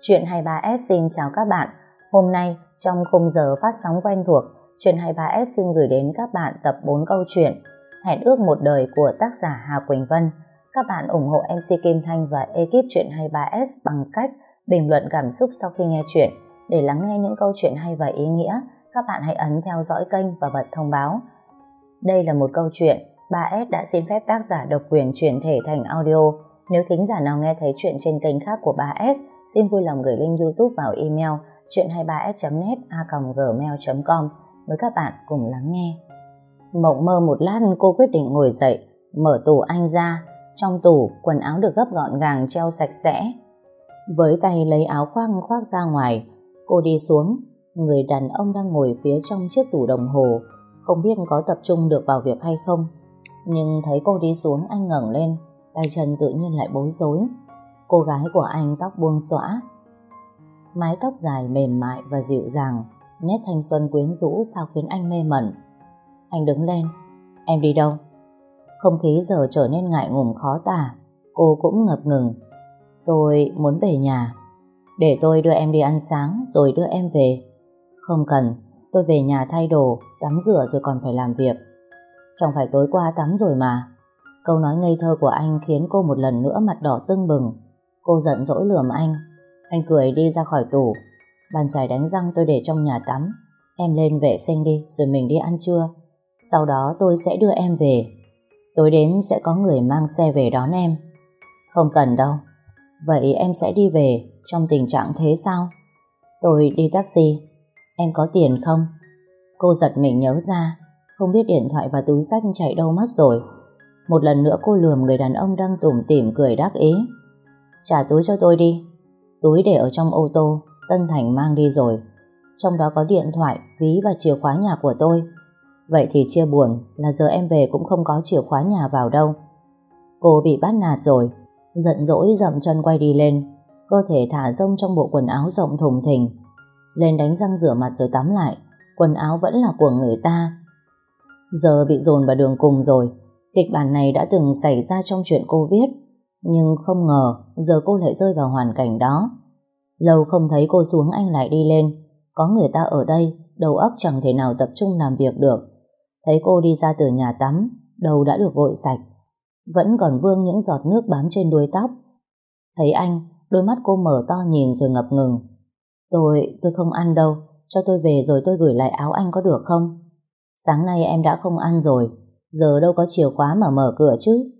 Chuyện 23S xin chào các bạn. Hôm nay, trong khung giờ phát sóng quen thuộc, Chuyện 23S xin gửi đến các bạn tập 4 câu chuyện Hẹn ước một đời của tác giả Hà Quỳnh Vân. Các bạn ủng hộ MC Kim Thanh và ekip Chuyện 23S bằng cách bình luận cảm xúc sau khi nghe chuyện. Để lắng nghe những câu chuyện hay và ý nghĩa, các bạn hãy ấn theo dõi kênh và bật thông báo. Đây là một câu chuyện 3S đã xin phép tác giả độc quyền chuyển thể thành audio. Nếu thính giả nào nghe thấy chuyện trên kênh khác của 3S, xin vui lòng gửi link YouTube vào email chuyện23s.net a.gmail.com với các bạn cùng lắng nghe. Mộng mơ một lát cô quyết định ngồi dậy, mở tủ anh ra. Trong tủ, quần áo được gấp gọn gàng treo sạch sẽ. Với tay lấy áo khoác khoác ra ngoài, cô đi xuống. Người đàn ông đang ngồi phía trong chiếc tủ đồng hồ, không biết có tập trung được vào việc hay không. Nhưng thấy cô đi xuống anh ngẩng lên, tay chân tự nhiên lại bối rối. Cô gái của anh tóc buông xõa, mái tóc dài mềm mại và dịu dàng, nét thanh xuân quyến rũ sao khiến anh mê mẩn. Anh đứng lên, em đi đâu? Không khí giờ trở nên ngại ngùng khó tả, cô cũng ngập ngừng. Tôi muốn về nhà, để tôi đưa em đi ăn sáng rồi đưa em về. Không cần, tôi về nhà thay đồ, tắm rửa rồi còn phải làm việc. Chẳng phải tối qua tắm rồi mà. Câu nói ngây thơ của anh khiến cô một lần nữa mặt đỏ tưng bừng. Cô giận dỗi lườm anh. Anh cười đi ra khỏi tủ. Bàn chải đánh răng tôi để trong nhà tắm. Em lên vệ sinh đi, rồi mình đi ăn trưa. Sau đó tôi sẽ đưa em về. Tối đến sẽ có người mang xe về đón em. Không cần đâu. Vậy em sẽ đi về, trong tình trạng thế sao? Tôi đi taxi. Em có tiền không? Cô giật mình nhớ ra. Không biết điện thoại và túi sách chạy đâu mất rồi. Một lần nữa cô lườm người đàn ông đang tủm tỉm cười đắc ý. Trả túi cho tôi đi. Túi để ở trong ô tô, Tân Thành mang đi rồi. Trong đó có điện thoại, ví và chìa khóa nhà của tôi. Vậy thì chia buồn là giờ em về cũng không có chìa khóa nhà vào đâu. Cô bị bắt nạt rồi, giận dỗi dậm chân quay đi lên, cơ thể thả rông trong bộ quần áo rộng thùng thình. Lên đánh răng rửa mặt rồi tắm lại, quần áo vẫn là của người ta. Giờ bị dồn vào đường cùng rồi, kịch bản này đã từng xảy ra trong chuyện cô viết. Nhưng không ngờ giờ cô lại rơi vào hoàn cảnh đó. Lâu không thấy cô xuống anh lại đi lên. Có người ta ở đây, đầu óc chẳng thể nào tập trung làm việc được. Thấy cô đi ra từ nhà tắm, đầu đã được gội sạch. Vẫn còn vương những giọt nước bám trên đuôi tóc. Thấy anh, đôi mắt cô mở to nhìn rồi ngập ngừng. Tôi, tôi không ăn đâu, cho tôi về rồi tôi gửi lại áo anh có được không? Sáng nay em đã không ăn rồi, giờ đâu có chìa khóa mà mở cửa chứ.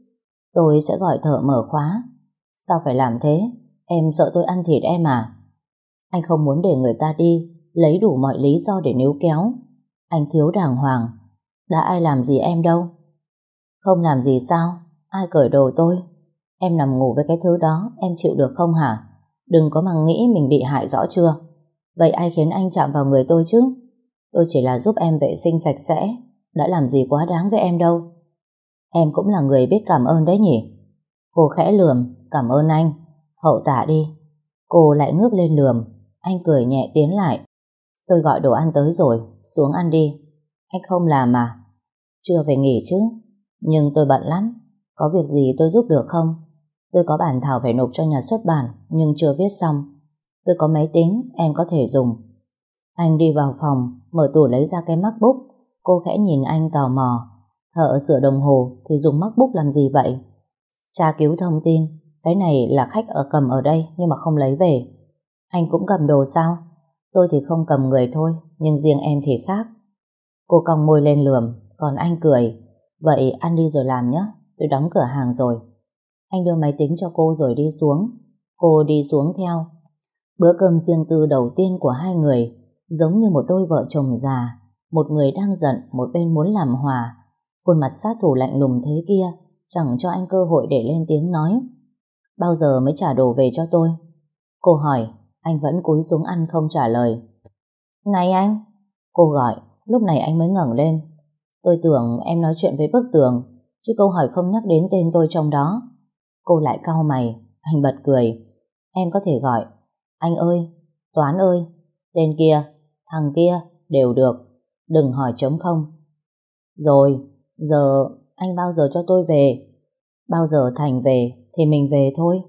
Tôi sẽ gọi thợ mở khóa. Sao phải làm thế? Em sợ tôi ăn thịt em à? Anh không muốn để người ta đi, lấy đủ mọi lý do để níu kéo. Anh thiếu đàng hoàng. Đã ai làm gì em đâu? Không làm gì sao? Ai cởi đồ tôi? Em nằm ngủ với cái thứ đó, em chịu được không hả? Đừng có mà nghĩ mình bị hại rõ chưa? Vậy ai khiến anh chạm vào người tôi chứ? Tôi chỉ là giúp em vệ sinh sạch sẽ, đã làm gì quá đáng với em đâu. Em cũng là người biết cảm ơn đấy nhỉ? Cô khẽ lườm, cảm ơn anh. Hậu tạ đi. Cô lại ngước lên lườm. Anh cười nhẹ tiến lại. Tôi gọi đồ ăn tới rồi, xuống ăn đi. Anh không làm mà. Chưa về nghỉ chứ. Nhưng tôi bận lắm. Có việc gì tôi giúp được không? Tôi có bản thảo phải nộp cho nhà xuất bản, nhưng chưa viết xong. Tôi có máy tính, em có thể dùng. Anh đi vào phòng, mở tủ lấy ra cái MacBook. Cô khẽ nhìn anh tò mò. Thợ sửa đồng hồ thì dùng MacBook làm gì vậy? Tra cứu thông tin, cái này là khách ở cầm ở đây nhưng mà không lấy về. Anh cũng cầm đồ sao? Tôi thì không cầm người thôi, nhưng riêng em thì khác. Cô cong môi lên lườm, còn anh cười. Vậy ăn đi rồi làm nhé, tôi đóng cửa hàng rồi. Anh đưa máy tính cho cô rồi đi xuống. Cô đi xuống theo. Bữa cơm riêng tư đầu tiên của hai người giống như một đôi vợ chồng già. Một người đang giận, một bên muốn làm hòa. Khuôn mặt sát thủ lạnh lùng thế kia chẳng cho anh cơ hội để lên tiếng nói. Bao giờ mới trả đồ về cho tôi? Cô hỏi, anh vẫn cúi xuống ăn không trả lời. Này anh! Cô gọi, lúc này anh mới ngẩng lên. Tôi tưởng em nói chuyện với bức tường, chứ câu hỏi không nhắc đến tên tôi trong đó. Cô lại cau mày, anh bật cười. Em có thể gọi, anh ơi, Toán ơi, tên kia, thằng kia, đều được. Đừng hỏi trống không. Rồi, Giờ anh bao giờ cho tôi về? Bao giờ Thành về thì mình về thôi.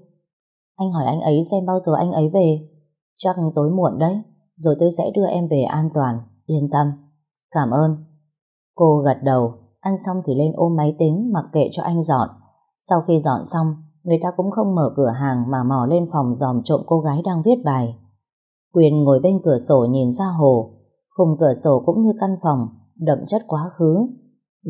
Anh hỏi anh ấy xem bao giờ anh ấy về. Chắc tối muộn đấy, rồi tôi sẽ đưa em về an toàn, yên tâm. Cảm ơn. Cô gật đầu, ăn xong thì lên ôm máy tính mặc kệ cho anh dọn. Sau khi dọn xong, người ta cũng không mở cửa hàng mà mò lên phòng dòm trộm cô gái đang viết bài. Quyền ngồi bên cửa sổ nhìn ra hồ, khung cửa sổ cũng như căn phòng, đậm chất quá khứ.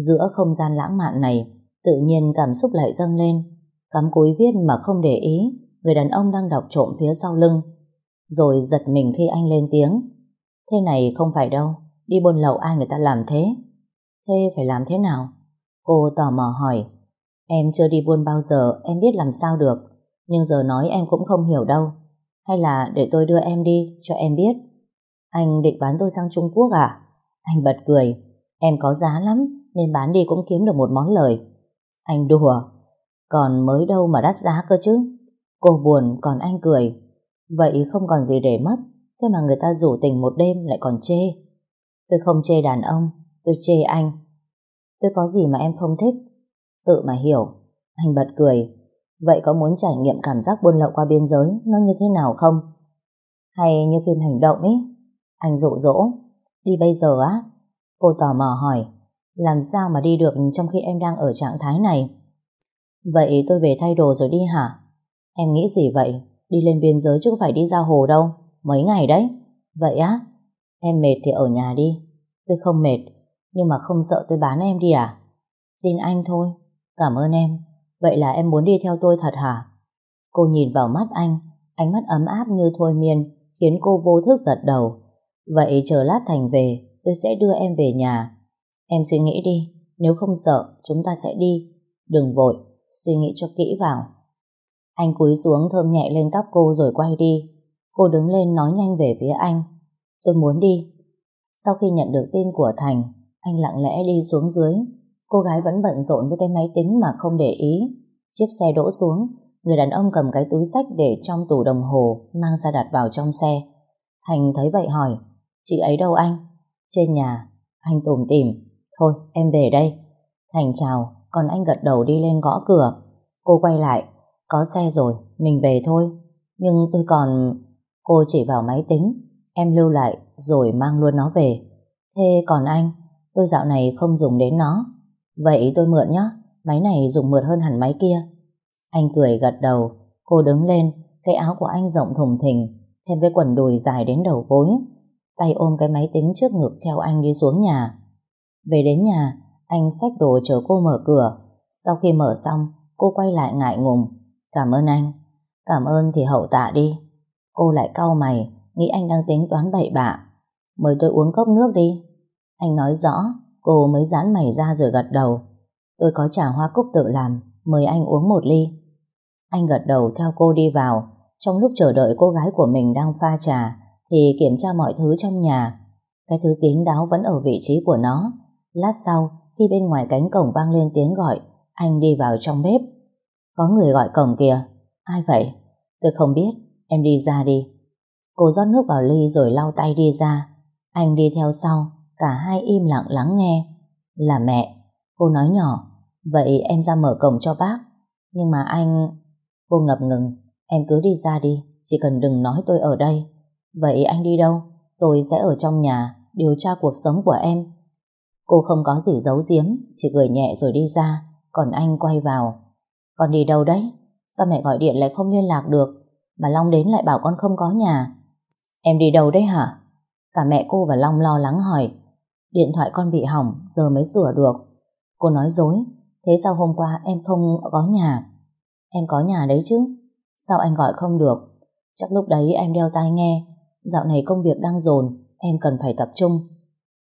Giữa không gian lãng mạn này, tự nhiên cảm xúc lại dâng lên. Cắm cúi viết mà không để ý, người đàn ông đang đọc trộm phía sau lưng. Rồi giật mình khi anh lên tiếng. Thế này không phải đâu, đi buôn lậu ai người ta làm thế. Thế phải làm thế nào? Cô tò mò hỏi. Em chưa đi buôn bao giờ, em biết làm sao được. Nhưng giờ nói em cũng không hiểu đâu. Hay là để tôi đưa em đi, cho em biết. Anh định bán tôi sang Trung Quốc à? Anh bật cười. Em có giá lắm, nên bán đi cũng kiếm được một món lời. Anh đùa. Còn mới đâu mà đắt giá cơ chứ. Cô buồn, còn anh cười. Vậy không còn gì để mất. Thế mà người ta rủ tình một đêm lại còn chê. Tôi không chê đàn ông, tôi chê anh. Tôi có gì mà em không thích? Tự mà hiểu. Anh bật cười. Vậy có muốn trải nghiệm cảm giác buôn lậu qua biên giới nó như thế nào không? Hay như phim hành động ý? Anh dụ dỗ. Đi bây giờ á? Cô tò mò hỏi. Làm sao mà đi được trong khi em đang ở trạng thái này? Vậy tôi về thay đồ rồi đi hả? Em nghĩ gì vậy? Đi lên biên giới chứ không phải đi ra hồ đâu. Mấy ngày đấy. Vậy á? Em mệt thì ở nhà đi. Tôi không mệt. Nhưng mà không sợ tôi bán em đi à? Tin anh thôi. Cảm ơn em. Vậy là em muốn đi theo tôi thật hả? Cô nhìn vào mắt anh. Ánh mắt ấm áp như thôi miên, khiến cô vô thức gật đầu. Vậy chờ lát Thành về, tôi sẽ đưa em về nhà. Em suy nghĩ đi. Nếu không sợ chúng ta sẽ đi. Đừng vội. Suy nghĩ cho kỹ vào. Anh cúi xuống thơm nhẹ lên tóc cô rồi quay đi. Cô đứng lên nói nhanh về phía anh. Tôi muốn đi. Sau khi nhận được tin của Thành, anh lặng lẽ đi xuống dưới. Cô gái vẫn bận rộn với cái máy tính mà không để ý. Chiếc xe đỗ xuống, người đàn ông cầm cái túi sách để trong tủ đồng hồ mang ra đặt vào trong xe. Thành thấy vậy hỏi, chị ấy đâu anh? Trên nhà. Anh tùm tìm. Thôi, em về đây. Thành chào, còn anh gật đầu đi lên gõ cửa. Cô quay lại, có xe rồi, mình về thôi. Nhưng tôi còn... Cô chỉ vào máy tính, em lưu lại rồi mang luôn nó về. Thế còn anh, tôi dạo này không dùng đến nó. Vậy tôi mượn nhé, máy này dùng mượt hơn hẳn máy kia. Anh cười gật đầu, cô đứng lên, cái áo của anh rộng thùng thình, thêm cái quần đùi dài đến đầu gối. Tay ôm cái máy tính trước ngực theo anh đi xuống nhà. Về đến nhà, anh xách đồ chờ cô mở cửa. Sau khi mở xong, cô quay lại ngại ngùng. Cảm ơn anh. Cảm ơn thì hậu tạ đi. Cô lại cau mày, nghĩ anh đang tính toán bậy bạ. Mời tôi uống cốc nước đi. Anh nói rõ, cô mới dán mày ra rồi gật đầu. Tôi có trà hoa cúc tự làm, mời anh uống một ly. Anh gật đầu theo cô đi vào. Trong lúc chờ đợi cô gái của mình đang pha trà, thì kiểm tra mọi thứ trong nhà. Cái thứ kín đáo vẫn ở vị trí của nó. Lát sau, khi bên ngoài cánh cổng vang lên tiếng gọi, anh đi vào trong bếp. Có người gọi cổng kìa. Ai vậy? Tôi không biết. Em đi ra đi. Cô rót nước vào ly rồi lau tay đi ra. Anh đi theo sau. Cả hai im lặng lắng nghe. Là mẹ. Cô nói nhỏ. Vậy em ra mở cổng cho bác. Nhưng mà anh... Cô ngập ngừng. Em cứ đi ra đi. Chỉ cần đừng nói tôi ở đây. Vậy anh đi đâu? Tôi sẽ ở trong nhà điều tra cuộc sống của em. Cô không có gì giấu giếm, chỉ cười nhẹ rồi đi ra, còn anh quay vào. Con đi đâu đấy? Sao mẹ gọi điện lại không liên lạc được? Mà Long đến lại bảo con không có nhà. Em đi đâu đấy hả? Cả mẹ cô và Long lo lắng hỏi. Điện thoại con bị hỏng, giờ mới sửa được. Cô nói dối, thế sao hôm qua em không có nhà? Em có nhà đấy chứ. Sao anh gọi không được? Chắc lúc đấy em đeo tai nghe. Dạo này công việc đang dồn, em cần phải tập trung.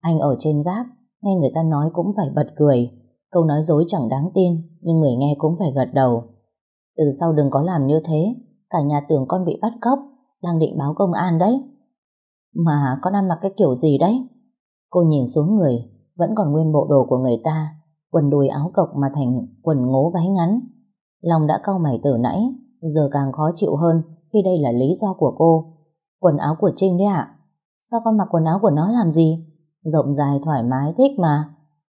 Anh ở trên gác, nghe người ta nói cũng phải bật cười. Câu nói dối chẳng đáng tin, nhưng người nghe cũng phải gật đầu. Từ sau đừng có làm như thế, cả nhà tưởng con bị bắt cóc, đang định báo công an đấy. Mà con ăn mặc cái kiểu gì đấy? Cô nhìn xuống người, vẫn còn nguyên bộ đồ của người ta, quần đùi áo cộc mà thành quần ngố váy ngắn. Lòng đã cau mày từ nãy, giờ càng khó chịu hơn khi đây là lý do của cô. Quần áo của Trinh đấy ạ? Sao con mặc quần áo của nó làm gì? Rộng dài thoải mái thích mà.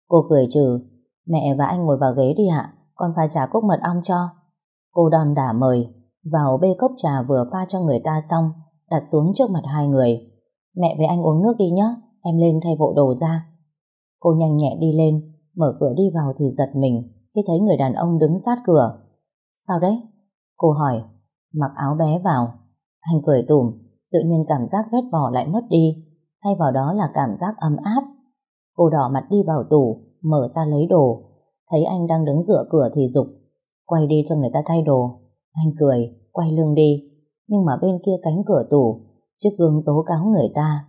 Cô cười trừ, mẹ và anh ngồi vào ghế đi ạ, con pha trà cốc mật ong cho. Cô đòn đả mời, vào bê cốc trà vừa pha cho người ta xong, đặt xuống trước mặt hai người. Mẹ với anh uống nước đi nhé, em lên thay bộ đồ ra. Cô nhanh nhẹ đi lên, mở cửa đi vào thì giật mình khi thấy người đàn ông đứng sát cửa. Sao đấy? Cô hỏi, mặc áo bé vào. Anh cười tủm, tự nhiên cảm giác ghét bỏ lại mất đi, thay vào đó là cảm giác ấm áp. Cô đỏ mặt đi vào tủ, mở ra lấy đồ, thấy anh đang đứng dựa cửa thì dục quay đi cho người ta thay đồ. Anh cười, quay lưng đi, nhưng mà bên kia cánh cửa tủ, chiếc gương tố cáo người ta.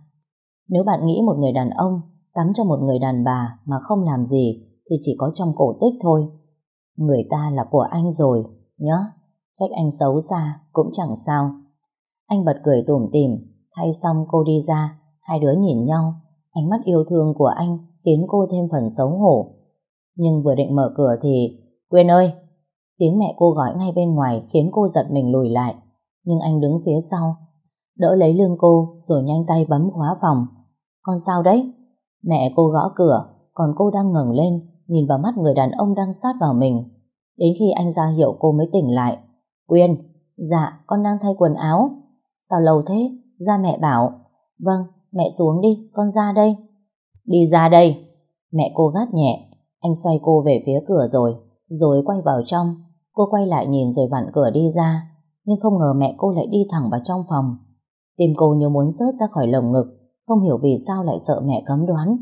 Nếu bạn nghĩ một người đàn ông tắm cho một người đàn bà mà không làm gì thì chỉ có trong cổ tích thôi. Người ta là của anh rồi, nhớ, trách anh xấu xa cũng chẳng sao. Anh bật cười tủm tỉm, thay xong cô đi ra, hai đứa nhìn nhau, ánh mắt yêu thương của anh khiến cô thêm phần xấu hổ. Nhưng vừa định mở cửa thì, Quyên ơi! Tiếng mẹ cô gọi ngay bên ngoài khiến cô giật mình lùi lại. Nhưng anh đứng phía sau, đỡ lấy lưng cô rồi nhanh tay bấm khóa phòng. Con sao đấy? Mẹ cô gõ cửa, còn cô đang ngẩng lên, nhìn vào mắt người đàn ông đang sát vào mình. Đến khi anh ra hiệu cô mới tỉnh lại. Quyên, dạ, con đang thay quần áo. Sao lâu thế? Ra mẹ bảo. Vâng, mẹ xuống đi, con ra đây. Đi ra đây. Mẹ cô gắt nhẹ, anh xoay cô về phía cửa rồi, rồi quay vào trong. Cô quay lại nhìn rồi vặn cửa đi ra, nhưng không ngờ mẹ cô lại đi thẳng vào trong phòng. Tim cô như muốn rớt ra khỏi lồng ngực, không hiểu vì sao lại sợ mẹ cấm đoán.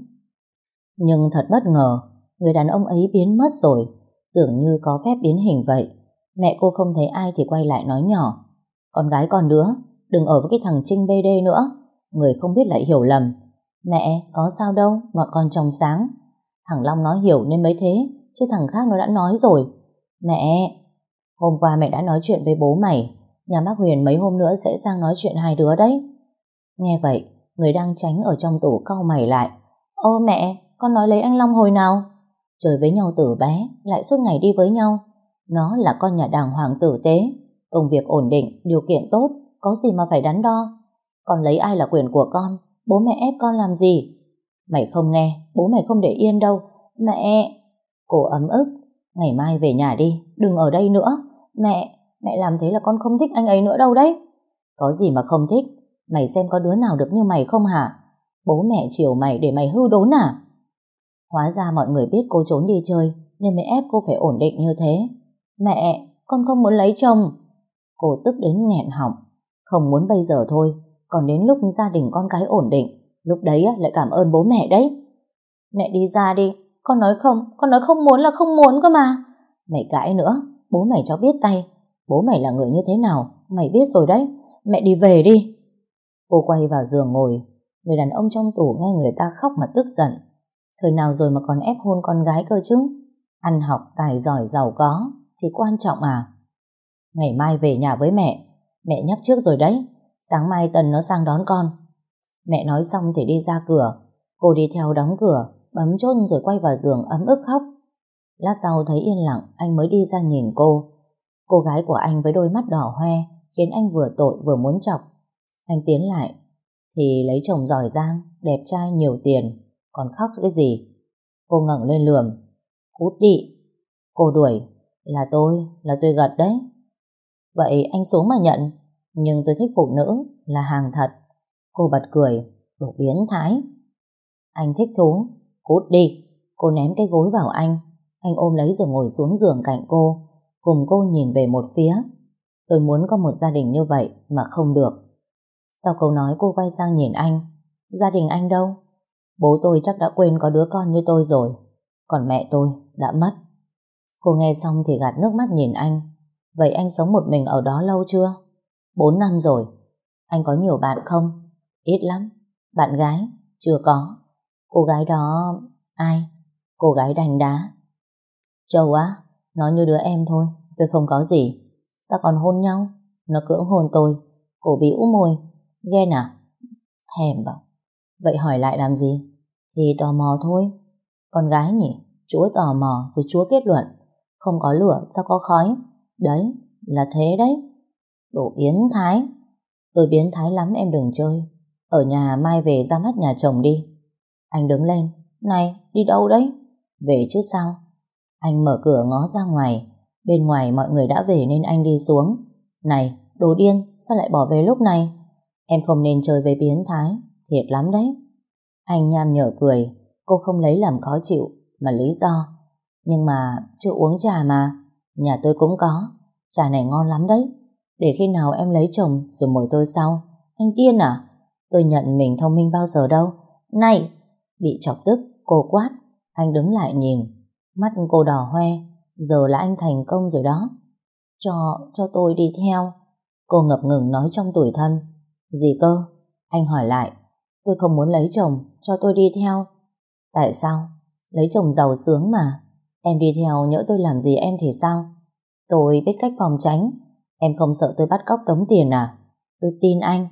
Nhưng thật bất ngờ, người đàn ông ấy biến mất rồi, tưởng như có phép biến hình vậy. Mẹ cô không thấy ai thì quay lại nói nhỏ. Con gái con đứa, đừng ở với cái thằng Trinh BD nữa. Người không biết lại hiểu lầm. Mẹ, có sao đâu, bọn con trong sáng. Thằng Long nói hiểu nên mới thế, chứ thằng khác nó đã nói rồi. Mẹ, hôm qua mẹ đã nói chuyện với bố mày, nhà bác Huyền mấy hôm nữa sẽ sang nói chuyện hai đứa đấy. Nghe vậy, người đang tránh ở trong tủ cau mày lại. Ô mẹ, con nói lấy anh Long hồi nào? Chơi với nhau từ bé, lại suốt ngày đi với nhau. Nó là con nhà đàng hoàng tử tế, công việc ổn định, điều kiện tốt, có gì mà phải đắn đo con lấy ai là quyền của con, bố mẹ ép con làm gì? Mày không nghe, bố mày không để yên đâu. Mẹ... Cô ấm ức, ngày mai về nhà đi, đừng ở đây nữa. Mẹ, mẹ làm thế là con không thích anh ấy nữa đâu đấy. Có gì mà không thích, mày xem có đứa nào được như mày không hả? Bố mẹ chiều mày để mày hư đốn à? Hóa ra mọi người biết cô trốn đi chơi nên mới ép cô phải ổn định như thế. Mẹ, con không muốn lấy chồng. Cô tức đến nghẹn họng. Không muốn bây giờ thôi, còn đến lúc gia đình con cái ổn định, lúc đấy lại cảm ơn bố mẹ đấy. Mẹ đi ra đi, con nói không, con nói không muốn là không muốn cơ mà. Mày cãi nữa, bố mày cho biết tay. Bố mày là người như thế nào, mày biết rồi đấy. Mẹ đi về đi. Cô quay vào giường ngồi, người đàn ông trong tủ nghe người ta khóc mà tức giận. Thời nào rồi mà còn ép hôn con gái cơ chứ? Ăn học, tài giỏi, giàu có thì quan trọng à? Ngày mai về nhà với mẹ, mẹ nhắc trước rồi đấy. Sáng mai Tần nó sang đón con. Mẹ nói xong thì đi ra cửa. Cô đi theo đóng cửa, bấm chốt rồi quay vào giường ấm ức khóc. Lát sau thấy yên lặng, anh mới đi ra nhìn cô. Cô gái của anh với đôi mắt đỏ hoe khiến anh vừa tội vừa muốn chọc. Anh tiến lại, thì lấy chồng giỏi giang, đẹp trai nhiều tiền, còn khóc cái gì? Cô ngẩng lên lườm, cút đi. Cô đuổi, là tôi, là tôi gật đấy. Vậy anh xuống mà nhận, nhưng tôi thích phụ nữ, là hàng thật. Cô bật cười, đổ biến thái. Anh thích thú, cút đi. Cô ném cái gối vào anh, anh ôm lấy rồi ngồi xuống giường cạnh cô, cùng cô nhìn về một phía. Tôi muốn có một gia đình như vậy mà không được. Sau câu nói cô quay sang nhìn anh. Gia đình anh đâu? Bố tôi chắc đã quên có đứa con như tôi rồi. Còn mẹ tôi đã mất. Cô nghe xong thì gạt nước mắt nhìn anh. Vậy anh sống một mình ở đó lâu chưa? Bốn năm rồi. Anh có nhiều bạn không? Ít lắm. Bạn gái? Chưa có. Cô gái đó... Ai? Cô gái đành đá. Châu á, nó như đứa em thôi. Tôi không có gì. Sao còn hôn nhau? Nó cưỡng hôn tôi. Cổ bĩu môi. Ghen à? Thèm bảo. Vậy hỏi lại làm gì? Thì tò mò thôi. Con gái nhỉ? Chúa tò mò rồi chúa kết luận. Không có lửa sao có khói? Đấy, là thế đấy. Đồ biến thái. Tôi biến thái lắm em đừng chơi. Ở nhà mai về ra mắt nhà chồng đi. Anh đứng lên. Này, đi đâu đấy? Về chứ sao? Anh mở cửa ngó ra ngoài. Bên ngoài mọi người đã về nên anh đi xuống. Này, đồ điên, sao lại bỏ về lúc này? Em không nên chơi với biến thái, thiệt lắm đấy. Anh nham nhở cười, cô không lấy làm khó chịu, mà lý do. Nhưng mà chưa uống trà mà, nhà tôi cũng có, trà này ngon lắm đấy. Để khi nào em lấy chồng rồi mời tôi sau. Anh điên à? Tôi nhận mình thông minh bao giờ đâu. Này! Bị chọc tức, cô quát. Anh đứng lại nhìn. Mắt cô đỏ hoe. Giờ là anh thành công rồi đó. Cho, cho tôi đi theo. Cô ngập ngừng nói trong tuổi thân. Gì cơ? Anh hỏi lại. Tôi không muốn lấy chồng, cho tôi đi theo. Tại sao? Lấy chồng giàu sướng mà. Em đi theo nhỡ tôi làm gì em thì sao? Tôi biết cách phòng tránh. Em không sợ tôi bắt cóc tống tiền à? Tôi tin anh.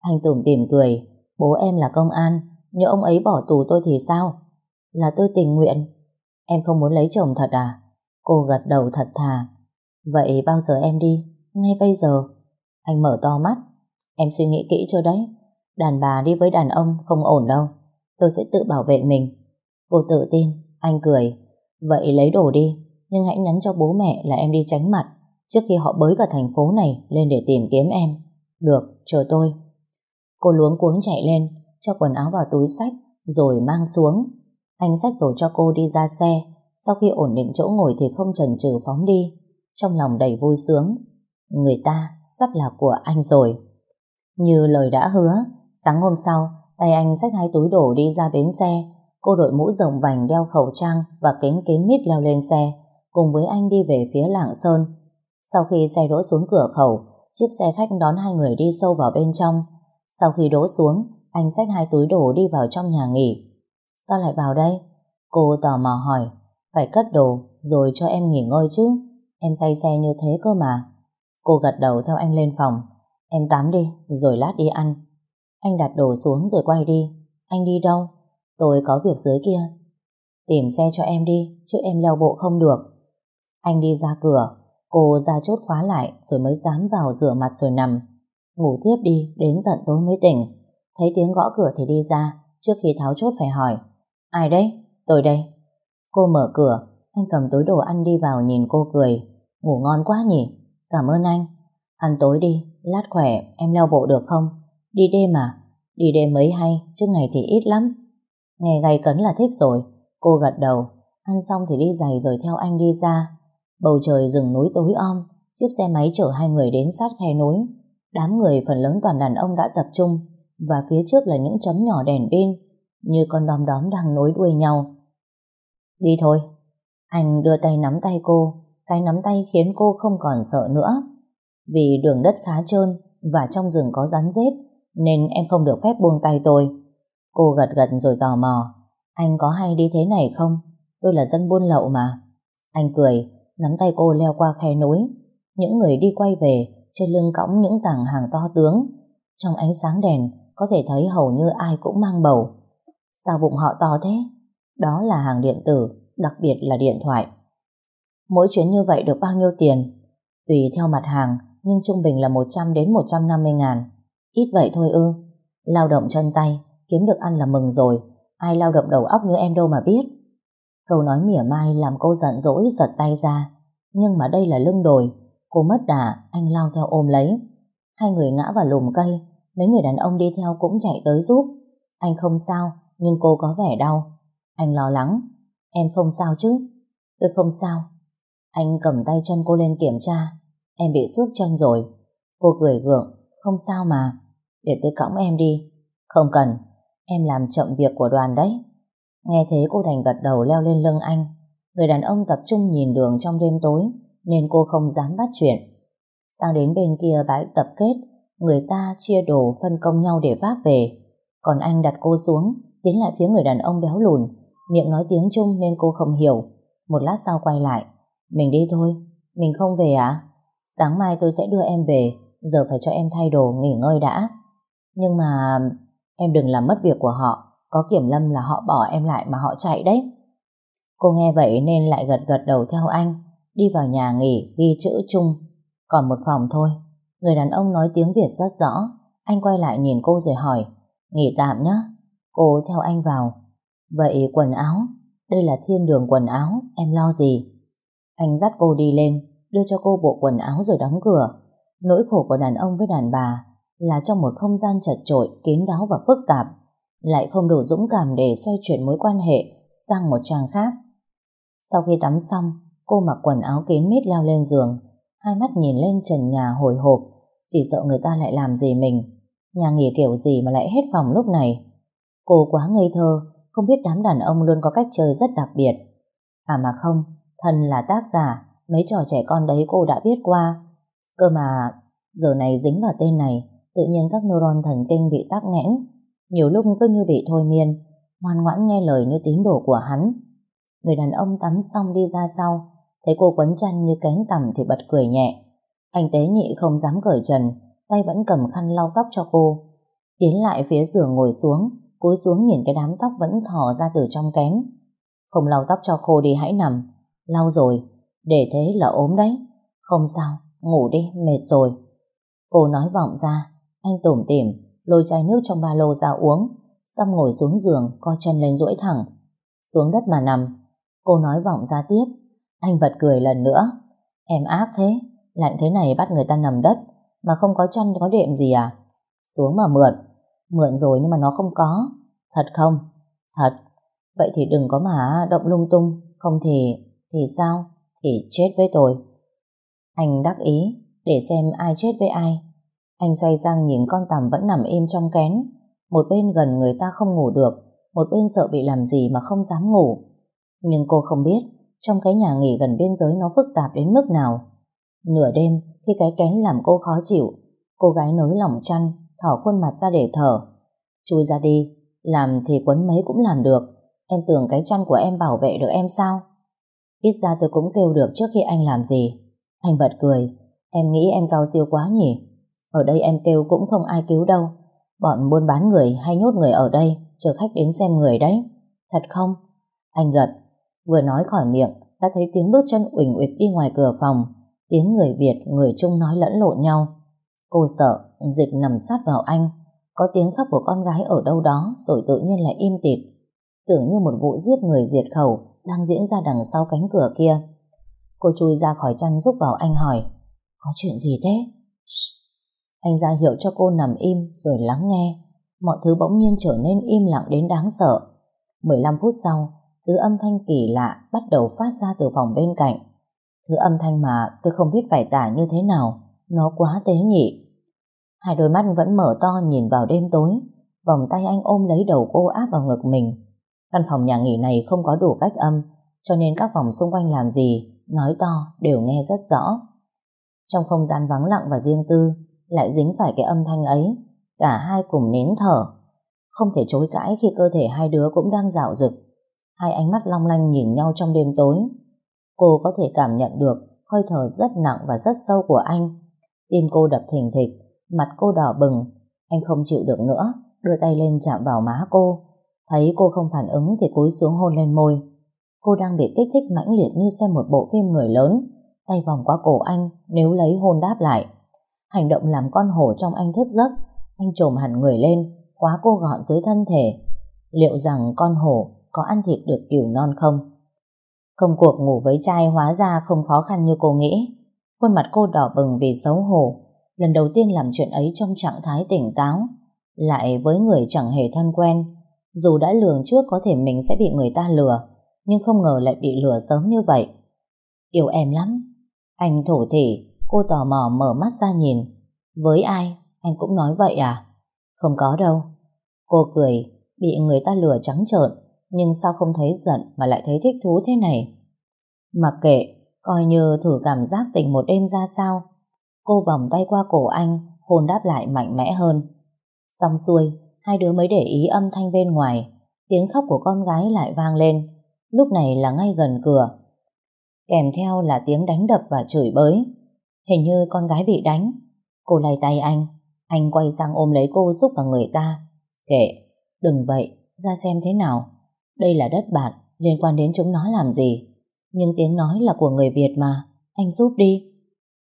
Anh tủm tỉm cười. Bố em là công an. Nhớ ông ấy bỏ tù tôi thì sao? Là tôi tình nguyện. Em không muốn lấy chồng thật à? Cô gật đầu thật thà. Vậy bao giờ em đi? Ngay bây giờ. Anh mở to mắt. Em suy nghĩ kỹ chưa đấy? Đàn bà đi với đàn ông không ổn đâu. Tôi sẽ tự bảo vệ mình. Cô tự tin. Anh cười. Vậy lấy đồ đi. Nhưng hãy nhắn cho bố mẹ là em đi tránh mặt trước khi họ bới cả thành phố này lên để tìm kiếm em. Được, chờ tôi. Cô luống cuống chạy lên, cho quần áo vào túi sách, rồi mang xuống. Anh sách đồ cho cô đi ra xe, sau khi ổn định chỗ ngồi thì không chần chừ phóng đi, trong lòng đầy vui sướng. Người ta sắp là của anh rồi. Như lời đã hứa, sáng hôm sau, tay anh xách hai túi đồ đi ra bến xe, cô đội mũ rộng vành đeo khẩu trang và kính kín mít leo lên xe, cùng với anh đi về phía Lạng Sơn. Sau khi xe đỗ xuống cửa khẩu, chiếc xe khách đón hai người đi sâu vào bên trong. Sau khi đỗ xuống, anh xách hai túi đồ đi vào trong nhà nghỉ. Sao lại vào đây? Cô tò mò hỏi. Phải cất đồ, rồi cho em nghỉ ngơi chứ. Em say xe như thế cơ mà. Cô gật đầu theo anh lên phòng. Em tắm đi, rồi lát đi ăn. Anh đặt đồ xuống rồi quay đi. Anh đi đâu? Tôi có việc dưới kia. Tìm xe cho em đi, chứ em leo bộ không được. Anh đi ra cửa, cô ra chốt khóa lại rồi mới dám vào rửa mặt rồi nằm. Ngủ tiếp đi, đến tận tối mới tỉnh. Thấy tiếng gõ cửa thì đi ra, trước khi tháo chốt phải hỏi. Ai đấy? Tôi đây. Cô mở cửa, anh cầm túi đồ ăn đi vào nhìn cô cười. Ngủ ngon quá nhỉ? Cảm ơn anh. Ăn tối đi, lát khỏe, em leo bộ được không? Đi đêm à? Đi đêm mới hay, chứ ngày thì ít lắm. Nghe gay cấn là thích rồi. Cô gật đầu, ăn xong thì đi giày rồi theo anh đi ra. Bầu trời rừng núi tối om, chiếc xe máy chở hai người đến sát khe núi. Đám người phần lớn toàn đàn ông đã tập trung, và phía trước là những chấm nhỏ đèn pin, như con đom đóm đang nối đuôi nhau. Đi thôi. Anh đưa tay nắm tay cô, cái nắm tay khiến cô không còn sợ nữa. Vì đường đất khá trơn và trong rừng có rắn rết, nên em không được phép buông tay tôi. Cô gật gật rồi tò mò. Anh có hay đi thế này không? Tôi là dân buôn lậu mà. Anh cười, nắm tay cô leo qua khe núi. Những người đi quay về, trên lưng cõng những tảng hàng to tướng. Trong ánh sáng đèn, có thể thấy hầu như ai cũng mang bầu. Sao bụng họ to thế? Đó là hàng điện tử, đặc biệt là điện thoại. Mỗi chuyến như vậy được bao nhiêu tiền? Tùy theo mặt hàng, nhưng trung bình là 100 đến 150 ngàn. Ít vậy thôi ư. Lao động chân tay, kiếm được ăn là mừng rồi. Ai lao động đầu óc như em đâu mà biết. Câu nói mỉa mai làm cô giận dỗi giật tay ra. Nhưng mà đây là lưng đồi. Cô mất đà, anh lao theo ôm lấy. Hai người ngã vào lùm cây. Mấy người đàn ông đi theo cũng chạy tới giúp. Anh không sao, nhưng cô có vẻ đau. Anh lo lắng. Em không sao chứ? Tôi không sao. Anh cầm tay chân cô lên kiểm tra. Em bị xước chân rồi. Cô cười gượng. Không sao mà. Để tôi cõng em đi. Không cần. Em làm chậm việc của đoàn đấy. Nghe thế cô đành gật đầu leo lên lưng anh. Người đàn ông tập trung nhìn đường trong đêm tối, nên cô không dám bắt chuyện. Sang đến bên kia bãi tập kết, người ta chia đồ phân công nhau để vác về. Còn anh đặt cô xuống, tiến lại phía người đàn ông béo lùn miệng nói tiếng Trung nên cô không hiểu. Một lát sau quay lại Mình đi thôi. Mình không về à? Sáng mai tôi sẽ đưa em về, giờ phải cho em thay đồ, nghỉ ngơi đã. Nhưng mà em đừng làm mất việc của họ có kiểm lâm là họ bỏ em lại mà họ chạy đấy. Cô nghe vậy nên lại gật gật đầu theo anh, đi vào nhà nghỉ ghi chữ chung. Còn một phòng thôi. Người đàn ông nói tiếng Việt rất rõ. Anh quay lại nhìn cô rồi hỏi, nghỉ tạm nhé. Cô theo anh vào. Vậy quần áo? Đây là thiên đường quần áo, em lo gì? Anh dắt cô đi lên, đưa cho cô bộ quần áo rồi đóng cửa. Nỗi khổ của đàn ông với đàn bà là trong một không gian chật trội, kín đáo và phức tạp, lại không đủ dũng cảm để xoay chuyển mối quan hệ sang một trang khác. Sau khi tắm xong, cô mặc quần áo kín mít leo lên giường, hai mắt nhìn lên trần nhà hồi hộp, chỉ sợ người ta lại làm gì mình. Nhà nghỉ kiểu gì mà lại hết phòng lúc này. Cô quá ngây thơ, không biết đám đàn ông luôn có cách chơi rất đặc biệt. À mà không, thân là tác giả, mấy trò trẻ con đấy cô đã biết qua. Cơ mà, giờ này dính vào tên này, tự nhiên các neuron thần kinh bị tắc nghẽn, nhiều lúc cứ như bị thôi miên, ngoan ngoãn nghe lời như tín đồ của hắn. Người đàn ông tắm xong đi ra sau, thấy cô quấn chăn như cánh tằm thì bật cười nhẹ. Anh tế nhị không dám cởi trần, tay vẫn cầm khăn lau tóc cho cô. Tiến lại phía giường ngồi xuống, cúi xuống nhìn cái đám tóc vẫn thò ra từ trong kén. Không lau tóc cho khô đi hãy nằm. Lau rồi, để thế là ốm đấy. Không sao, ngủ đi, mệt rồi. Cô nói vọng ra, anh tủm tỉm, lôi chai nước trong ba lô ra uống, xong ngồi xuống giường, co chân lên duỗi thẳng. Xuống đất mà nằm, cô nói vọng ra tiếp. Anh bật cười lần nữa. Em ác thế, lạnh thế này bắt người ta nằm đất, mà không có chăn có đệm gì à? Xuống mà mượn. Mượn rồi nhưng mà nó không có. Thật không? Thật. Vậy thì đừng có mà động lung tung, không thì... thì sao? Thì chết với tôi. Anh đắc ý, để xem ai chết với ai. Anh xoay sang nhìn con tằm vẫn nằm im trong kén. Một bên gần người ta không ngủ được, một bên sợ bị làm gì mà không dám ngủ. Nhưng cô không biết, trong cái nhà nghỉ gần biên giới nó phức tạp đến mức nào. Nửa đêm, khi cái kén làm cô khó chịu, cô gái nới lỏng chăn, thỏ khuôn mặt ra để thở. Chui ra đi, làm thì quấn mấy cũng làm được. Em tưởng cái chăn của em bảo vệ được em sao? Ít ra tôi cũng kêu được trước khi anh làm gì. Anh bật cười. Em nghĩ em cao siêu quá nhỉ? Ở đây em kêu cũng không ai cứu đâu. Bọn buôn bán người hay nhốt người ở đây, chờ khách đến xem người đấy. Thật không? Anh gật. Vừa nói khỏi miệng, đã thấy tiếng bước chân uỳnh uịch đi ngoài cửa phòng. Tiếng người Việt, người Trung nói lẫn lộn nhau. Cô sợ, dịch nằm sát vào anh. Có tiếng khóc của con gái ở đâu đó, rồi tự nhiên lại im tịt. Tưởng như một vụ giết người diệt khẩu đang diễn ra đằng sau cánh cửa kia. Cô chui ra khỏi chăn giúp vào anh hỏi Có chuyện gì thế? Shh. Anh ra hiệu cho cô nằm im rồi lắng nghe. Mọi thứ bỗng nhiên trở nên im lặng đến đáng sợ. 15 phút sau Thứ âm thanh kỳ lạ bắt đầu phát ra từ phòng bên cạnh. Thứ âm thanh mà tôi không biết phải tả như thế nào Nó quá tế nhị. Hai đôi mắt vẫn mở to nhìn vào đêm tối. Vòng tay anh ôm lấy đầu cô áp vào ngực mình. Căn phòng nhà nghỉ này không có đủ cách âm cho nên các phòng xung quanh làm gì nói to đều nghe rất rõ. Trong không gian vắng lặng và riêng tư, lại dính phải cái âm thanh ấy, cả hai cùng nín thở. Không thể chối cãi khi cơ thể hai đứa cũng đang dạo rực. Hai ánh mắt long lanh nhìn nhau trong đêm tối. Cô có thể cảm nhận được hơi thở rất nặng và rất sâu của anh. Tim cô đập thình thịch, mặt cô đỏ bừng. Anh không chịu được nữa, đưa tay lên chạm vào má cô. Thấy cô không phản ứng thì cúi xuống hôn lên môi. Cô đang bị kích thích mãnh liệt như xem một bộ phim người lớn, tay vòng qua cổ anh nếu lấy hôn đáp lại. Hành động làm con hổ trong anh thức giấc, anh trồm hẳn người lên, quá cô gọn dưới thân thể. Liệu rằng con hổ có ăn thịt được cừu non không? Công cuộc ngủ với trai hóa ra không khó khăn như cô nghĩ. Khuôn mặt cô đỏ bừng vì xấu hổ, lần đầu tiên làm chuyện ấy trong trạng thái tỉnh táo, lại với người chẳng hề thân quen. Dù đã lường trước có thể mình sẽ bị người ta lừa, nhưng không ngờ lại bị lừa sớm như vậy. Yêu em lắm. Anh thổ thỉ, cô tò mò mở mắt ra nhìn. Với ai? Anh cũng nói vậy à? Không có đâu. Cô cười, bị người ta lừa trắng trợn, nhưng sao không thấy giận mà lại thấy thích thú thế này? Mặc kệ, coi như thử cảm giác tình một đêm ra sao. Cô vòng tay qua cổ anh, hôn đáp lại mạnh mẽ hơn. Xong xuôi, hai đứa mới để ý âm thanh bên ngoài. Tiếng khóc của con gái lại vang lên lúc này là ngay gần cửa. Kèm theo là tiếng đánh đập và chửi bới. Hình như con gái bị đánh. Cô lay tay anh. Anh quay sang ôm lấy cô giúp vào người ta. Kệ, đừng vậy, ra xem thế nào. Đây là đất bạn, liên quan đến chúng nó làm gì. Nhưng tiếng nói là của người Việt mà, anh giúp đi.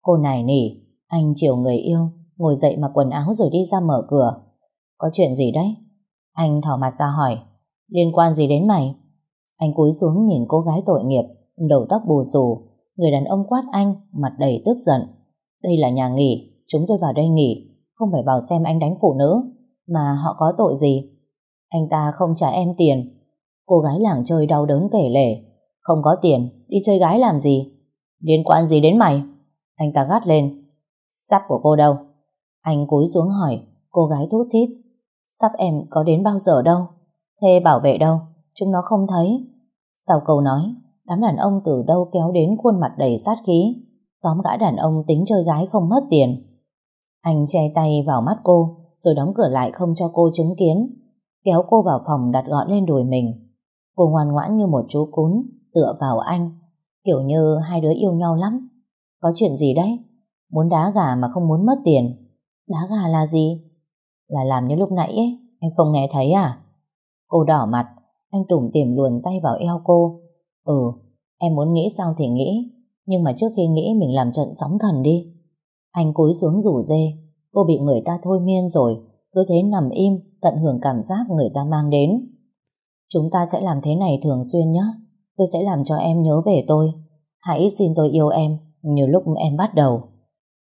Cô nài nỉ, anh chiều người yêu, ngồi dậy mặc quần áo rồi đi ra mở cửa. Có chuyện gì đấy? Anh thỏ mặt ra hỏi, liên quan gì đến mày? Anh cúi xuống nhìn cô gái tội nghiệp, đầu tóc bù xù. Người đàn ông quát anh, mặt đầy tức giận. Đây là nhà nghỉ, chúng tôi vào đây nghỉ. không phải vào xem anh đánh phụ nữ, mà họ có tội gì. Anh ta không trả em tiền. Cô gái làng chơi đau đớn kể lể. Không có tiền, đi chơi gái làm gì? Liên quan gì đến mày? Anh ta gắt lên. Sắp của cô đâu? Anh cúi xuống hỏi, cô gái thút thít. Sắp em có đến bao giờ đâu? Thế bảo vệ đâu? Chúng nó không thấy. Sau câu nói, đám đàn ông từ đâu kéo đến khuôn mặt đầy sát khí. Tóm gã đàn ông tính chơi gái không mất tiền. Anh che tay vào mắt cô, rồi đóng cửa lại không cho cô chứng kiến. Kéo cô vào phòng đặt gọn lên đùi mình. Cô ngoan ngoãn như một chú cún, tựa vào anh. Kiểu như hai đứa yêu nhau lắm. Có chuyện gì đấy? Muốn đá gà mà không muốn mất tiền. Đá gà là gì? Là làm như lúc nãy ấy, anh không nghe thấy à? Cô đỏ mặt, anh tủm tỉm luồn tay vào eo cô. Ừ, em muốn nghĩ sao thì nghĩ, nhưng mà trước khi nghĩ mình làm trận sóng thần đi. Anh cúi xuống rủ dê, cô bị người ta thôi miên rồi, cứ thế nằm im, tận hưởng cảm giác người ta mang đến. Chúng ta sẽ làm thế này thường xuyên nhé. Tôi sẽ làm cho em nhớ về tôi. Hãy xin tôi yêu em như lúc em bắt đầu.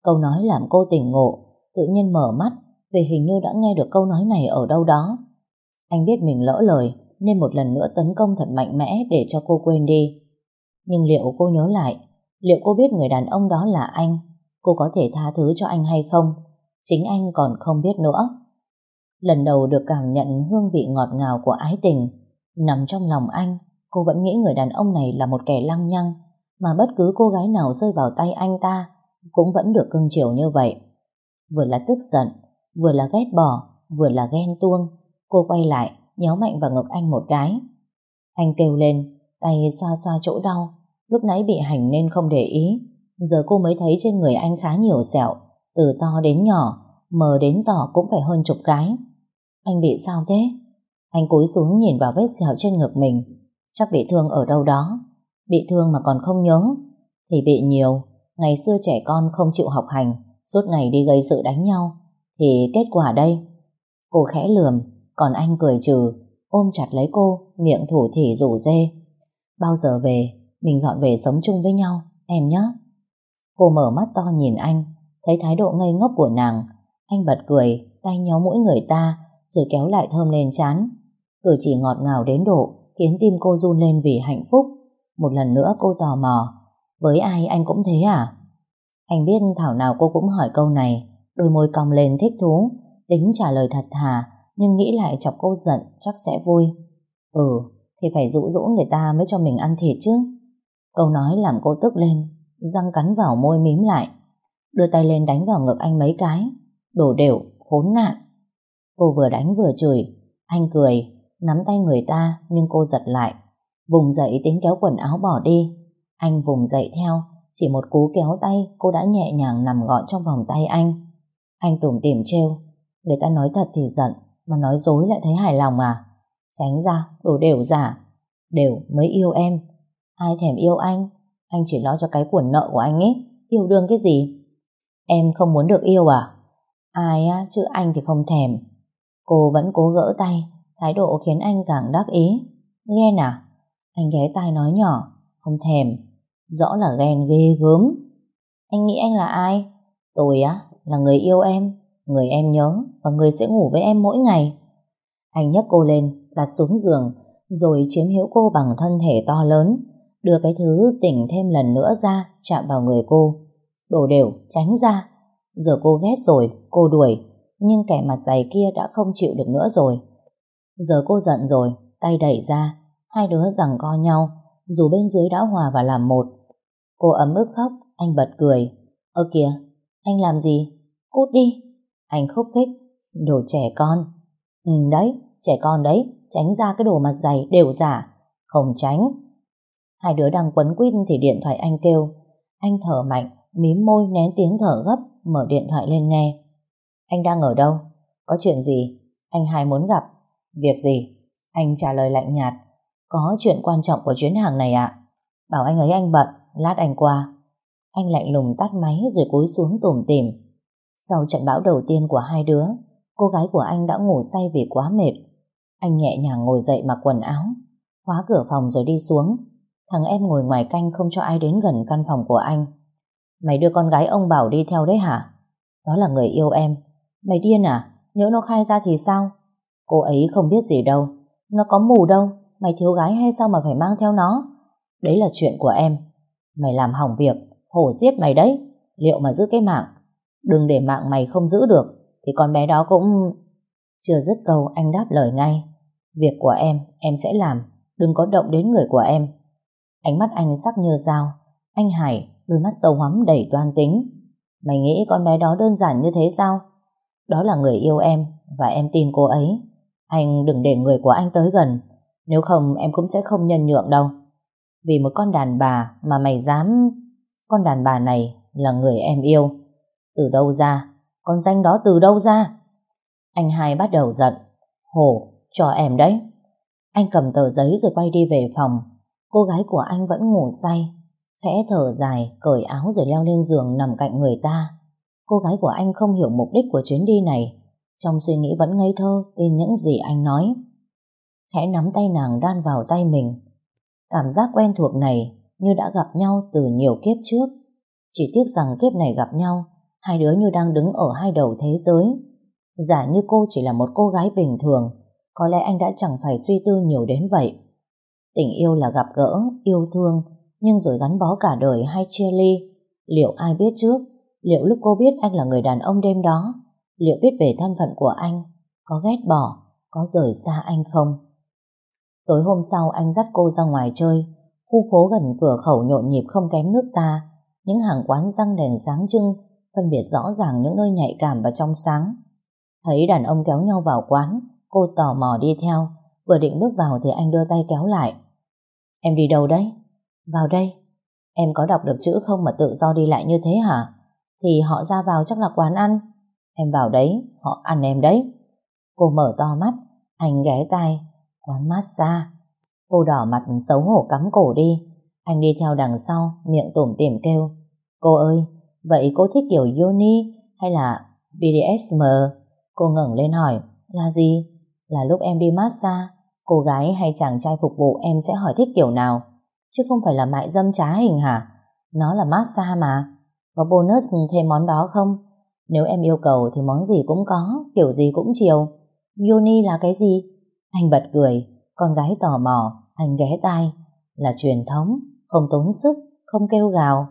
Câu nói làm cô tỉnh ngộ, tự nhiên mở mắt vì hình như đã nghe được câu nói này ở đâu đó. Anh biết mình lỡ lời nên một lần nữa tấn công thật mạnh mẽ để cho cô quên đi. Nhưng liệu cô nhớ lại, liệu cô biết người đàn ông đó là anh, cô có thể tha thứ cho anh hay không? Chính anh còn không biết nữa. Lần đầu được cảm nhận hương vị ngọt ngào của ái tình, nằm trong lòng anh, cô vẫn nghĩ người đàn ông này là một kẻ lăng nhăng, mà bất cứ cô gái nào rơi vào tay anh ta cũng vẫn được cưng chiều như vậy. Vừa là tức giận, vừa là ghét bỏ, vừa là ghen tuông, cô quay lại, nhéo mạnh vào ngực anh một cái. Anh kêu lên, tay xoa xoa chỗ đau, lúc nãy bị hành nên không để ý. Giờ cô mới thấy trên người anh khá nhiều sẹo, từ to đến nhỏ, mờ đến tỏ cũng phải hơn chục cái. Anh bị sao thế? Anh cúi xuống nhìn vào vết sẹo trên ngực mình, chắc bị thương ở đâu đó. Bị thương mà còn không nhớ, thì bị nhiều. Ngày xưa trẻ con không chịu học hành, suốt ngày đi gây sự đánh nhau, thì kết quả đây. Cô khẽ lườm, còn anh cười trừ, ôm chặt lấy cô, miệng thủ thỉ rủ dê. Bao giờ về, mình dọn về sống chung với nhau, em nhé. Cô mở mắt to nhìn anh, thấy thái độ ngây ngốc của nàng. Anh bật cười, tay nhéo mũi người ta, rồi kéo lại thơm lên chán. Cử chỉ ngọt ngào đến độ, khiến tim cô run lên vì hạnh phúc. Một lần nữa cô tò mò, với ai anh cũng thế à? Anh biết thảo nào cô cũng hỏi câu này, đôi môi cong lên thích thú, tính trả lời thật thà, nhưng nghĩ lại chọc cô giận chắc sẽ vui. Ừ, thì phải dụ dỗ người ta mới cho mình ăn thịt chứ. Câu nói làm cô tức lên, răng cắn vào môi mím lại, đưa tay lên đánh vào ngực anh mấy cái, đổ đều, khốn nạn. Cô vừa đánh vừa chửi, anh cười, nắm tay người ta nhưng cô giật lại. Vùng dậy tính kéo quần áo bỏ đi. Anh vùng dậy theo, chỉ một cú kéo tay cô đã nhẹ nhàng nằm gọn trong vòng tay anh. Anh tủm tỉm trêu, người ta nói thật thì giận, mà nói dối lại thấy hài lòng à? Tránh ra, đồ đều giả. Đều mới yêu em. Ai thèm yêu anh? Anh chỉ lo cho cái cuộn nợ của anh ấy. Yêu đương cái gì? Em không muốn được yêu à? Ai á, chứ anh thì không thèm. Cô vẫn cố gỡ tay, thái độ khiến anh càng đắc ý. Ghen à? Anh ghé tai nói nhỏ, không thèm. Rõ là ghen ghê gớm. Anh nghĩ anh là ai? Tôi á, là người yêu em, người em nhớ và người sẽ ngủ với em mỗi ngày. Anh nhấc cô lên, đặt xuống giường, rồi chiếm hữu cô bằng thân thể to lớn, đưa cái thứ tỉnh thêm lần nữa ra, chạm vào người cô. Đổ đều, tránh ra. Giờ cô ghét rồi, cô đuổi, nhưng kẻ mặt dày kia đã không chịu được nữa rồi. Giờ cô giận rồi, tay đẩy ra, hai đứa rằng co nhau, dù bên dưới đã hòa và làm một. Cô ấm ức khóc, anh bật cười. Ơ kìa, anh làm gì? Cút đi. Anh khúc khích, đồ trẻ con. Ừ đấy, trẻ con đấy, tránh ra cái đồ mặt dày đều giả. Không tránh. Hai đứa đang quấn quýt thì điện thoại anh kêu. Anh thở mạnh, mím môi nén tiếng thở gấp, mở điện thoại lên nghe. Anh đang ở đâu? Có chuyện gì? Anh hai muốn gặp. Việc gì? Anh trả lời lạnh nhạt. Có chuyện quan trọng của chuyến hàng này ạ. Bảo anh ấy anh bận, lát anh qua. Anh lạnh lùng tắt máy rồi cúi xuống tủm tỉm. Sau trận bão đầu tiên của hai đứa, cô gái của anh đã ngủ say vì quá mệt. Anh nhẹ nhàng ngồi dậy mặc quần áo, khóa cửa phòng rồi đi xuống. Thằng em ngồi ngoài canh không cho ai đến gần căn phòng của anh. Mày đưa con gái ông Bảo đi theo đấy hả? Đó là người yêu em. Mày điên à? Nhớ nó khai ra thì sao? Cô ấy không biết gì đâu. Nó có mù đâu. Mày thiếu gái hay sao mà phải mang theo nó? Đấy là chuyện của em. Mày làm hỏng việc, hổ giết mày đấy. Liệu mà giữ cái mạng? Đừng để mạng mày không giữ được, thì con bé đó cũng... Chưa dứt câu anh đáp lời ngay. Việc của em, em sẽ làm. Đừng có động đến người của em. Ánh mắt anh sắc như dao. Anh Hải, đôi mắt sâu hắm đầy toan tính. Mày nghĩ con bé đó đơn giản như thế sao? Đó là người yêu em, và em tin cô ấy. Anh đừng để người của anh tới gần. Nếu không em cũng sẽ không nhân nhượng đâu. Vì một con đàn bà mà mày dám... Con đàn bà này là người em yêu. Từ đâu ra? Con danh đó từ đâu ra? Anh hai bắt đầu giận. Hổ, cho em đấy. Anh cầm tờ giấy rồi quay đi về phòng. Cô gái của anh vẫn ngủ say. Khẽ thở dài, cởi áo rồi leo lên giường nằm cạnh người ta. Cô gái của anh không hiểu mục đích của chuyến đi này. Trong suy nghĩ vẫn ngây thơ tin những gì anh nói. Khẽ nắm tay nàng đan vào tay mình. Cảm giác quen thuộc này như đã gặp nhau từ nhiều kiếp trước. Chỉ tiếc rằng kiếp này gặp nhau, hai đứa như đang đứng ở hai đầu thế giới. Giả như cô chỉ là một cô gái bình thường, có lẽ anh đã chẳng phải suy tư nhiều đến vậy. Tình yêu là gặp gỡ, yêu thương, nhưng rồi gắn bó cả đời hay chia ly. Liệu ai biết trước? Liệu lúc cô biết anh là người đàn ông đêm đó? Liệu biết về thân phận của anh? Có ghét bỏ? Có rời xa anh không? Tối hôm sau anh dắt cô ra ngoài chơi. Khu phố gần cửa khẩu nhộn nhịp không kém nước ta. Những hàng quán răng đèn sáng trưng, phân biệt rõ ràng những nơi nhạy cảm và trong sáng. Thấy đàn ông kéo nhau vào quán, cô tò mò đi theo. Vừa định bước vào thì anh đưa tay kéo lại. Em đi đâu đấy? Vào đây. Em có đọc được chữ không mà tự do đi lại như thế hả? Thì họ ra vào chắc là quán ăn. Em vào đấy, họ ăn em đấy. Cô mở to mắt, anh ghé tai. Quán massage. Cô đỏ mặt xấu hổ cắm cổ đi. Anh đi theo đằng sau, miệng tủm tỉm kêu. Cô ơi, vậy cô thích kiểu yoni hay là BDSM? Cô ngẩng lên hỏi, là gì? Là lúc em đi massage, cô gái hay chàng trai phục vụ em sẽ hỏi thích kiểu nào? Chứ không phải là mại dâm trá hình hả? Nó là massage mà. Có bonus thêm món đó không? Nếu em yêu cầu thì món gì cũng có, kiểu gì cũng chiều. Yoni là cái gì? Anh bật cười, con gái tò mò, anh ghé tai. Là truyền thống, không tốn sức, không kêu gào.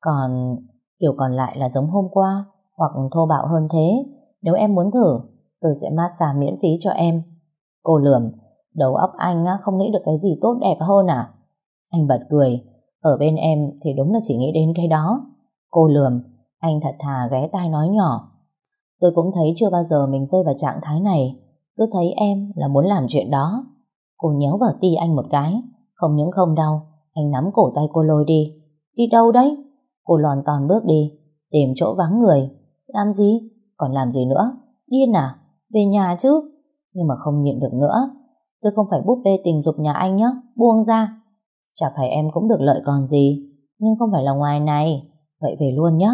Còn kiểu còn lại là giống hôm qua, hoặc thô bạo hơn thế. Nếu em muốn thử, tôi sẽ massage miễn phí cho em. Cô lườm, đầu óc anh không nghĩ được cái gì tốt đẹp hơn à? Anh bật cười, ở bên em thì đúng là chỉ nghĩ đến cái đó. Cô lườm, anh thật thà ghé tai nói nhỏ. Tôi cũng thấy chưa bao giờ mình rơi vào trạng thái này. Cứ thấy em là muốn làm chuyện đó. Cô nhéo vào ti anh một cái. Không những không đau, anh nắm cổ tay cô lôi đi. Đi đâu đấy? Cô lòn toàn bước đi, tìm chỗ vắng người. Làm gì? Còn làm gì nữa? Điên à? Về nhà chứ? Nhưng mà không nhịn được nữa. Tôi không phải búp bê tình dục nhà anh nhé, buông ra. Chả phải em cũng được lợi còn gì, nhưng không phải là ngoài này. Vậy về luôn nhé.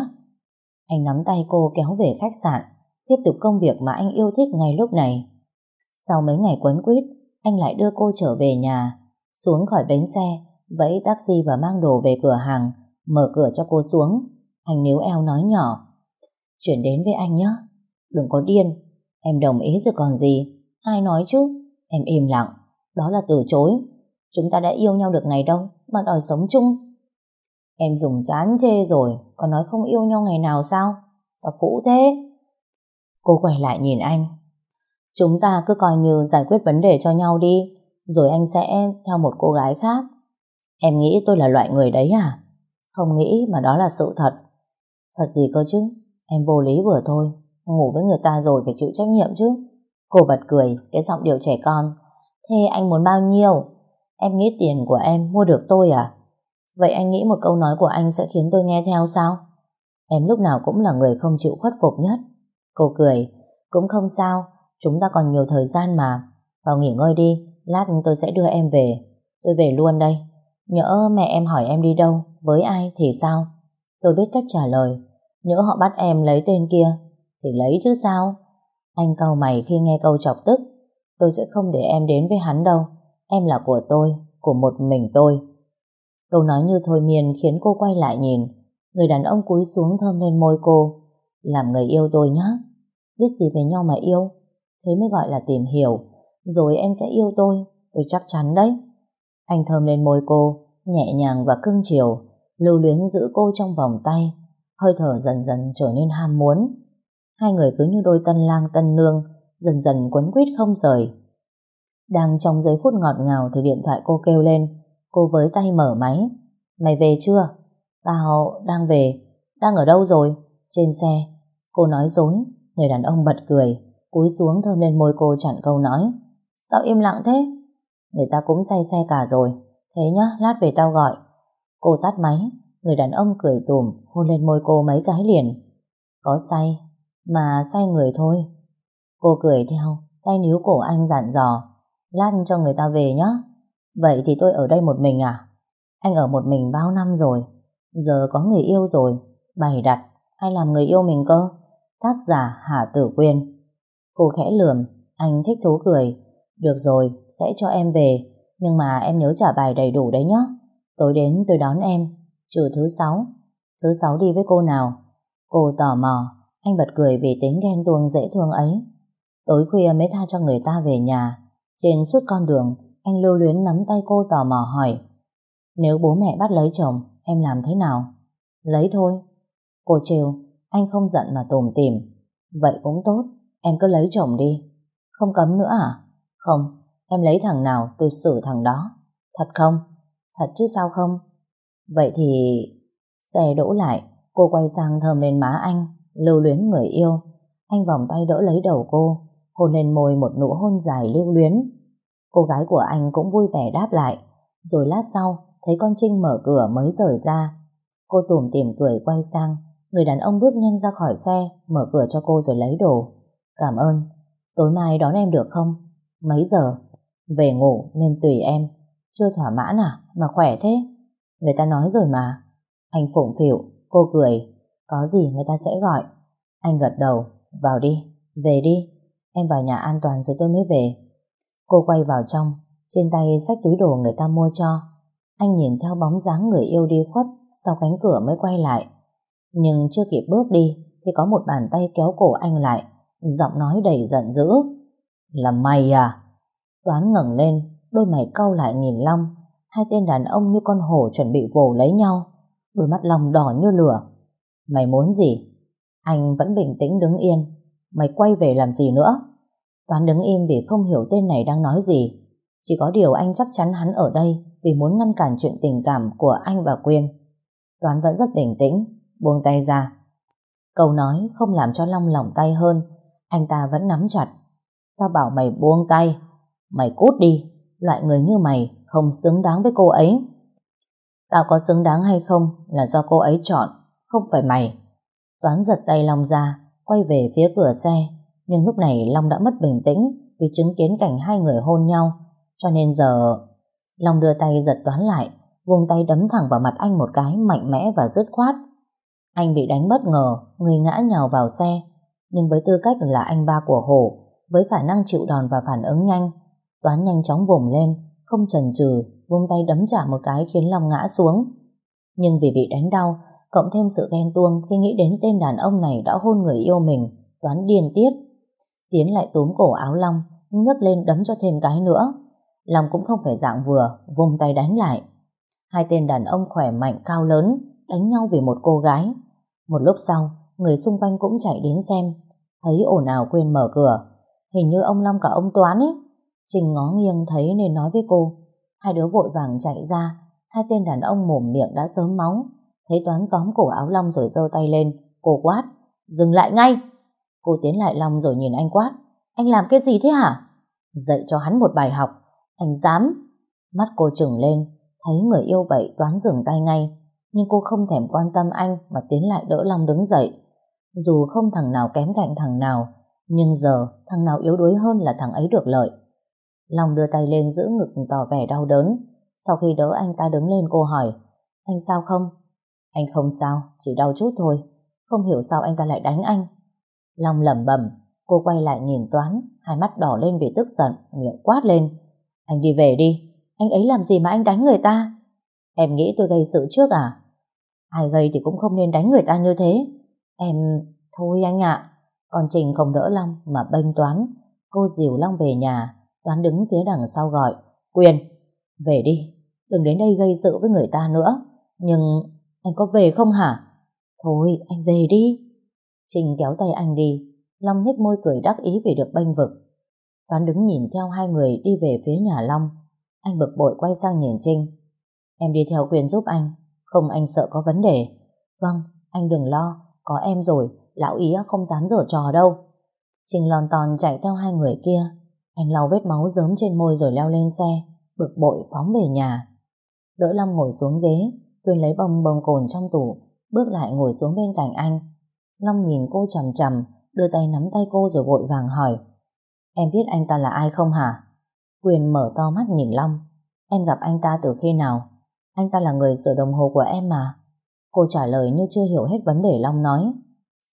Anh nắm tay cô kéo về khách sạn, tiếp tục công việc mà anh yêu thích ngay lúc này. Sau mấy ngày quấn quýt, anh lại đưa cô trở về nhà, xuống khỏi bến xe, vẫy taxi và mang đồ về cửa hàng, mở cửa cho cô xuống. Anh níu eo nói nhỏ, chuyển đến với anh nhé, đừng có điên, em đồng ý rồi còn gì, ai nói chứ, em im lặng, đó là từ chối, chúng ta đã yêu nhau được ngày đâu mà đòi sống chung. Em dùng chán chê rồi, còn nói không yêu nhau ngày nào sao? Sao phũ thế? Cô quay lại nhìn anh. Chúng ta cứ coi như giải quyết vấn đề cho nhau đi, rồi anh sẽ theo một cô gái khác. Em nghĩ tôi là loại người đấy à? Không nghĩ mà đó là sự thật. Thật gì cơ chứ? Em vô lý vừa thôi. Ngủ với người ta rồi phải chịu trách nhiệm chứ. Cô bật cười, cái giọng điệu trẻ con. Thế anh muốn bao nhiêu? Em nghĩ tiền của em mua được tôi à? Vậy anh nghĩ một câu nói của anh sẽ khiến tôi nghe theo sao? Em lúc nào cũng là người không chịu khuất phục nhất. Cô cười, cũng không sao, chúng ta còn nhiều thời gian mà. Vào nghỉ ngơi đi, lát tôi sẽ đưa em về. Tôi về luôn đây. Nhỡ mẹ em hỏi em đi đâu, với ai thì sao? Tôi biết cách trả lời. Nhỡ họ bắt em lấy tên kia, thì lấy chứ sao? Anh cau mày khi nghe câu chọc tức. Tôi sẽ không để em đến với hắn đâu. Em là của tôi, của một mình tôi. Câu nói như thôi miên khiến cô quay lại nhìn. Người đàn ông cúi xuống thơm lên môi cô. Làm người yêu tôi nhá Biết gì về nhau mà yêu Thế mới gọi là tìm hiểu Rồi em sẽ yêu tôi Tôi chắc chắn đấy anh thơm lên môi cô, Nhẹ nhàng và cưng chiều, Lưu luyến giữ cô trong vòng tay, Hơi thở dần dần trở nên ham muốn. Hai người cứ như đôi tân lang tân nương, Dần dần quấn quýt không rời. Đang trong giây phút ngọt ngào Thì điện thoại cô kêu lên. Cô với tay mở máy. Mày về chưa? Tao đang về. Đang ở đâu rồi? Trên xe. Cô nói dối. Người đàn ông bật cười, Cúi xuống thơm lên môi cô chặn câu nói. Sao im lặng thế? Người ta cũng say xe cả rồi. Thế nhá, lát về tao gọi. Cô tắt máy Người đàn ông cười tùm Hôn lên môi cô mấy cái liền. Có say Mà say người thôi. Cô cười theo Tay níu cổ anh dặn dò. Lát cho người ta về nhá. Vậy thì tôi ở đây một mình à? Anh ở một mình bao năm rồi? Giờ có người yêu rồi. Bày đặt hay làm người yêu mình cơ? Tác giả Hà Tử Quyên. Cô khẽ lườm Anh thích thú cười. Được rồi, sẽ cho em về. Nhưng mà em nhớ trả bài đầy đủ đấy nhé Tối đến tôi đón em. Trừ thứ sáu. Thứ sáu đi với cô nào? Cô tò mò. Anh bật cười vì tính ghen tuông dễ thương ấy. Tối khuya mới tha cho người ta về nhà. Trên suốt con đường Anh lưu luyến nắm tay cô tò mò hỏi Nếu bố mẹ bắt lấy chồng Em làm thế nào? Lấy thôi. Cô trêu anh không giận mà tùm tìm Vậy cũng tốt Em cứ lấy chồng đi. Không cấm nữa à? Không, Em lấy thằng nào tôi xử thằng đó. Thật không? Thật chứ sao không? Vậy thì Xe đỗ lại, Cô quay sang thơm lên má anh, Lưu luyến người yêu. Anh vòng tay đỡ lấy đầu cô, Hôn lên môi một nụ hôn dài lưu luyến. Cô gái của anh cũng vui vẻ đáp lại. Rồi lát sau, Thấy con Trinh mở cửa mới rời ra. Cô tủm tỉm cười quay sang. Người đàn ông bước nhanh ra khỏi xe, Mở cửa cho cô rồi lấy đồ. Cảm ơn. Tối mai đón em được không? Mấy giờ? Về ngủ nên tùy em. Chưa thỏa mãn à? Mà khỏe thế. Người ta nói rồi mà. Anh phụng phịu, Cô cười. Có gì người ta sẽ gọi. Anh gật đầu. Vào đi. Về đi. Em vào nhà an toàn rồi tôi mới về. Cô quay vào trong. Trên tay xách túi đồ người ta mua cho. Anh nhìn theo bóng dáng người yêu đi khuất Sau cánh cửa mới quay lại. Nhưng chưa kịp bước đi Thì có một bàn tay kéo cổ anh lại. Giọng nói đầy giận dữ. Là mày à? Toán ngẩng lên, Đôi mày cau lại nhìn Long. Hai tên đàn ông như con hổ chuẩn bị vồ lấy nhau. Đôi mắt Long đỏ như lửa. Mày muốn gì? Anh vẫn bình tĩnh đứng yên. Mày quay về làm gì nữa? Toán đứng im vì không hiểu tên này đang nói gì. Chỉ có điều anh chắc chắn hắn ở đây Vì muốn ngăn cản chuyện tình cảm Của anh và Quyên. Toán vẫn rất bình tĩnh, Buông tay ra. Câu nói không làm cho Long lỏng tay hơn. Anh ta vẫn nắm chặt. Tao bảo mày buông tay. Mày cút đi. Loại người như mày không xứng đáng với cô ấy. Tao có xứng đáng hay không Là do cô ấy chọn, Không phải mày. Toán giật tay Long ra, Quay về phía cửa xe. Nhưng lúc này Long đã mất bình tĩnh Vì chứng kiến cảnh hai người hôn nhau. Cho nên giờ, Long đưa tay giật Toán lại Vùng tay đấm thẳng vào mặt anh một cái mạnh mẽ và dứt khoát. Anh bị đánh bất ngờ, Người ngã nhào vào xe. Nhưng với tư cách là anh ba của Hổ với khả năng chịu đòn và phản ứng nhanh. Toán nhanh chóng vùng lên, Không chần chừ vung tay đấm trả một cái khiến Long ngã xuống. Nhưng vì bị đánh đau, Cộng thêm sự ghen tuông Khi nghĩ đến tên đàn ông này đã hôn người yêu mình, Toán điên tiết. Tiến lại túm cổ áo Long, nhấc lên đấm cho thêm cái nữa. Long cũng không phải dạng vừa, Vùng tay đánh lại. Hai tên đàn ông khỏe mạnh, cao lớn, Đánh nhau vì một cô gái. Một lúc sau, Người xung quanh cũng chạy đến xem, Thấy ồn ào quên mở cửa. Hình như ông Long cả ông Toán ấy. Trình ngó nghiêng thấy nên nói với cô. Hai đứa vội vàng chạy ra. Hai tên đàn ông mồm miệng đã sớm máu. Thấy Toán tóm cổ áo Long rồi giơ tay lên. Cô quát, Dừng lại ngay. Cô tiến lại Long rồi nhìn anh quát, Anh làm cái gì thế hả? Dạy cho hắn một bài học. Anh dám. Mắt cô trừng lên. Thấy người yêu vậy, Toán dừng tay ngay. Nhưng cô không thèm quan tâm anh Mà tiến lại đỡ Long đứng dậy. Dù không thằng nào kém cạnh thằng nào nhưng giờ thằng nào yếu đuối hơn là thằng ấy được lợi Long đưa tay lên giữ ngực tỏ vẻ đau đớn. Sau khi đỡ anh ta đứng lên cô hỏi Anh sao không? Anh không sao, chỉ đau chút thôi. Không hiểu sao anh ta lại đánh anh. Long lẩm bẩm, cô quay lại nhìn Toán, hai mắt đỏ lên vì tức giận, miệng quát lên. Anh đi về đi, anh ấy làm gì mà anh đánh người ta? Em nghĩ tôi gây sự trước à? Ai gây thì cũng không nên đánh người ta như thế. Em... Thôi anh ạ, còn Trình không đỡ Long mà bênh Toán. Cô dìu Long về nhà, Toán đứng phía đằng sau gọi. Quyền, về đi, đừng đến đây gây sự với người ta nữa. Nhưng anh có về không hả? Thôi, anh về đi. Trình kéo tay anh đi, Long nhếch môi cười đắc ý vì được bênh vực. Toán đứng nhìn theo hai người đi về phía nhà Long. Anh bực bội quay sang nhìn Trinh. Em đi theo quyền giúp anh, không anh sợ có vấn đề. Vâng, anh đừng lo, có em rồi, lão ý không dám dở trò đâu. Trình lòn tòn chạy theo hai người kia. Anh lau vết máu dớm trên môi rồi leo lên xe, bực bội phóng về nhà. Đỡ Long ngồi xuống ghế, Quyền lấy bông bông cồn trong tủ, bước lại ngồi xuống bên cạnh anh. Long nhìn cô chầm chầm, đưa tay nắm tay cô rồi vội vàng hỏi. Em biết anh ta là ai không hả? Quyền mở to mắt nhìn Long. Em gặp anh ta từ khi nào? Anh ta là người sửa đồng hồ của em mà. Cô trả lời như chưa hiểu hết vấn đề Long nói.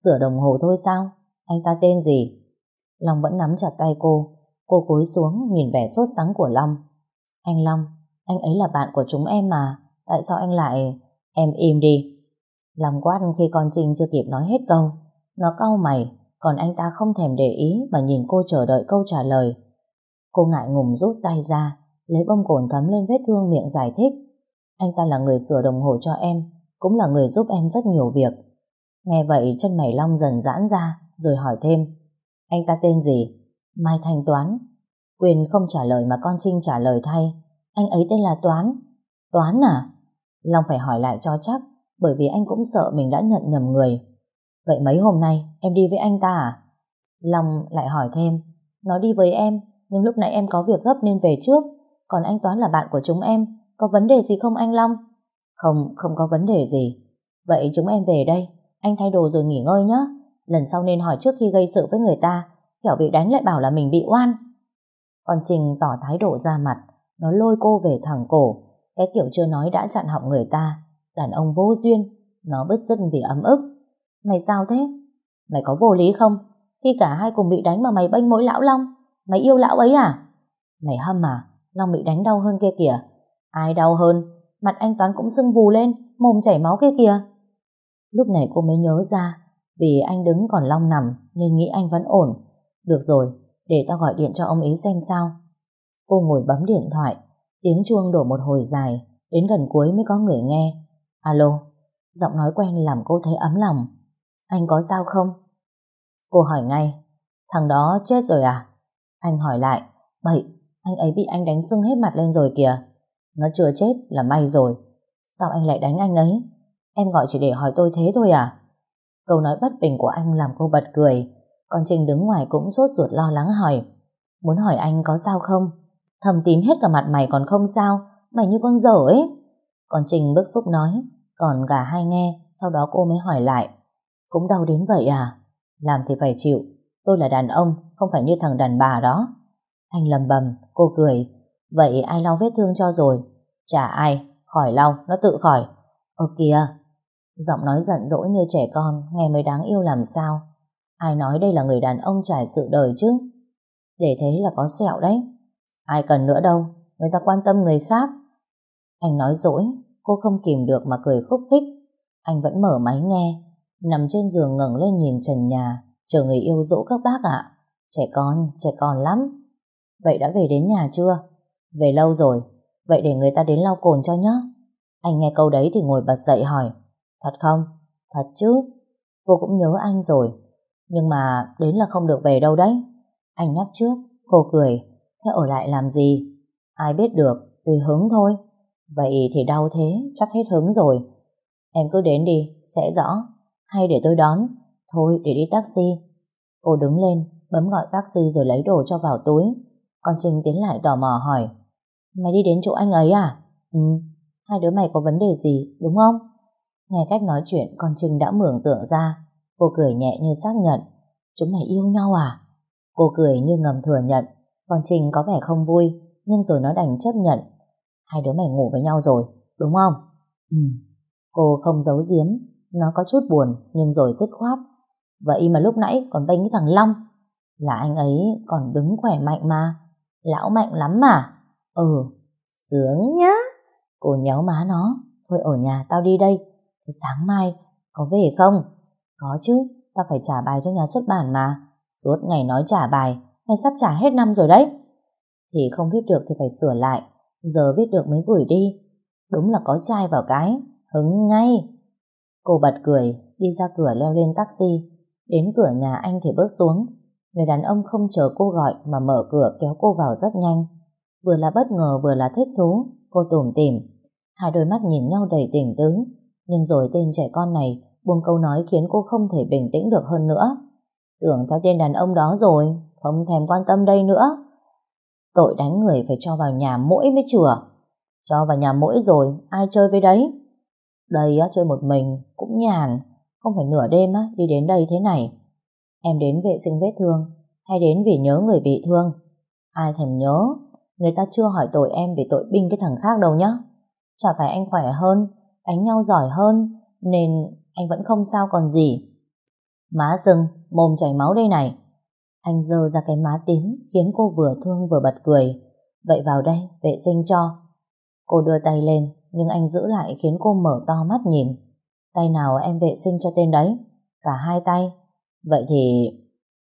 Sửa đồng hồ thôi sao? Anh ta tên gì? Long vẫn nắm chặt tay cô. Cô cúi xuống nhìn vẻ sốt sắng của Long. Anh Long, anh ấy là bạn của chúng em mà. Tại sao anh lại... Em im đi. Long quát khi con Trinh chưa kịp nói hết câu. Nó cau mày, còn anh ta không thèm để ý mà nhìn cô chờ đợi câu trả lời. Cô ngại ngùng rút tay ra, lấy bông cồn thấm lên vết thương miệng giải thích. Anh ta là người sửa đồng hồ cho em, cũng là người giúp em rất nhiều việc. Nghe vậy chân mày Long dần giãn ra, rồi hỏi thêm. Anh ta tên gì? Mai Thanh Toán. Quyền không trả lời mà con Trinh trả lời thay. Anh ấy tên là Toán. Toán à? Long phải hỏi lại cho chắc, bởi vì anh cũng sợ mình đã nhận nhầm người. Vậy mấy hôm nay em đi với anh ta à? Long lại hỏi thêm. Nó đi với em, nhưng lúc nãy em có việc gấp nên về trước. Còn anh Toán là bạn của chúng em, có vấn đề gì không anh Long? Không, không có vấn đề gì. Vậy chúng em về đây, anh thay đồ rồi nghỉ ngơi nhé. Lần sau nên hỏi trước khi gây sự với người ta, kẻo bị đánh lại bảo là mình bị oan. Còn Trình tỏ thái độ ra mặt, nó lôi cô về thẳng cổ. Cái kiểu chưa nói đã chặn họng người ta. Đàn ông vô duyên, nó bứt rứt vì ấm ức. Mày sao thế? Mày có vô lý không? Khi cả hai cùng bị đánh mà mày bênh mỗi lão Long, mày yêu lão ấy à? Mày hâm à? Long bị đánh đau hơn kia kìa. Ai đau hơn? Mặt anh Toán cũng sưng vù lên, mồm chảy máu kia kìa. Lúc này cô mới nhớ ra, vì anh đứng còn Long nằm nên nghĩ anh vẫn ổn. Được rồi, để tao gọi điện cho ông ấy xem sao. Cô ngồi bấm điện thoại, tiếng chuông đổ một hồi dài, đến gần cuối mới có người nghe. Alo, giọng nói quen làm cô thấy ấm lòng. Anh có sao không? Cô hỏi ngay, thằng đó chết rồi à? Anh hỏi lại, bậy, anh ấy bị anh đánh sưng hết mặt lên rồi kìa. Nó chưa chết là may rồi. Sao anh lại đánh anh ấy? Em gọi chỉ để hỏi tôi thế thôi à? Câu nói bất bình của anh làm cô bật cười. Còn Trinh đứng ngoài cũng sốt ruột lo lắng hỏi. Muốn hỏi anh có sao không? Thầm tím hết cả mặt mày còn không sao. Mày như con dở ấy. Còn Trinh bức xúc nói. Còn gà hai nghe. Sau đó cô mới hỏi lại. Cũng đau đến vậy à? Làm thì phải chịu. Tôi là đàn ông, không phải như thằng đàn bà đó. Anh lầm bầm, cô cười. Vậy ai lau vết thương cho rồi? Chả ai, khỏi lau, nó tự khỏi. Ơ kìa, giọng nói giận dỗi như trẻ con, nghe mới đáng yêu làm sao. Ai nói đây là người đàn ông trải sự đời chứ? Để thế là có sẹo đấy. Ai cần nữa đâu, người ta quan tâm người khác. Anh nói dỗi, cô không kìm được mà cười khúc khích. Anh vẫn mở máy nghe, nằm trên giường ngẩng lên nhìn trần nhà, chờ người yêu dỗ các bác ạ. Trẻ con, trẻ con lắm. Vậy đã về đến nhà chưa? Về lâu rồi, vậy để người ta đến lau cồn cho nhé. Anh nghe câu đấy thì ngồi bật dậy hỏi, thật không? Thật chứ, cô cũng nhớ anh rồi, nhưng mà đến là không được về đâu đấy. Anh nhắc trước, cô cười, thế ở lại làm gì? Ai biết được, tùy hứng thôi. Vậy thì đau thế, chắc hết hứng rồi. Em cứ đến đi, sẽ rõ. Hay để tôi đón? Thôi, để đi taxi. Cô đứng lên, bấm gọi taxi rồi lấy đồ cho vào túi. Còn Trinh tiến lại tò mò hỏi Mày đi đến chỗ anh ấy à? Ừ, hai đứa mày có vấn đề gì, đúng không? Nghe cách nói chuyện con Trinh đã mường tượng ra Cô cười nhẹ như xác nhận Chúng mày yêu nhau à? Cô cười như ngầm thừa nhận Con Trinh có vẻ không vui Nhưng rồi nó đành chấp nhận Hai đứa mày ngủ với nhau rồi, đúng không? Ừ Cô không giấu giếm Nó có chút buồn nhưng rồi dứt khoát Vậy mà lúc nãy còn bênh cái thằng Long Là anh ấy còn đứng khỏe mạnh mà Lão mạnh lắm mà. Ừ, sướng nhá. Cô nhéo má nó. Thôi ở nhà tao đi đây. Sáng mai có về không? Có chứ, tao phải trả bài cho nhà xuất bản mà. Suốt ngày nói trả bài, mày sắp trả hết năm rồi đấy. Thì không viết được thì phải sửa lại, giờ viết được mới gửi đi. Đúng là có trai vào cái, hứng ngay. Cô bật cười, đi ra cửa leo lên taxi. Đến cửa nhà anh thì bước xuống. Người đàn ông không chờ cô gọi mà mở cửa kéo cô vào rất nhanh. Vừa là bất ngờ vừa là thích thú, cô tủm tỉm. Hai đôi mắt nhìn nhau đầy tình tứ. Nhưng rồi tên trẻ con này buông câu nói khiến cô không thể bình tĩnh được hơn nữa. Tưởng theo tên đàn ông đó rồi, không thèm quan tâm đây nữa. Tội đánh người phải cho vào nhà mỗi mới chừa. Cho vào nhà mỗi rồi, ai chơi với đấy? Đây á, chơi một mình, cũng nhàn, không phải nửa đêm á, đi đến đây thế này. Em đến vệ sinh vết thương, hay đến vì nhớ người bị thương? Ai thèm nhớ, người ta chưa hỏi tội em vì tội binh cái thằng khác đâu nhá. Chả phải anh khỏe hơn, đánh nhau giỏi hơn, nên anh vẫn không sao còn gì. Má sưng, mồm chảy máu đây này. Anh dơ ra cái má tím khiến cô vừa thương vừa bật cười. Vậy vào đây, vệ sinh cho. Cô đưa tay lên, nhưng anh giữ lại khiến cô mở to mắt nhìn. Tay nào em vệ sinh cho tên đấy? Cả hai tay. Vậy thì...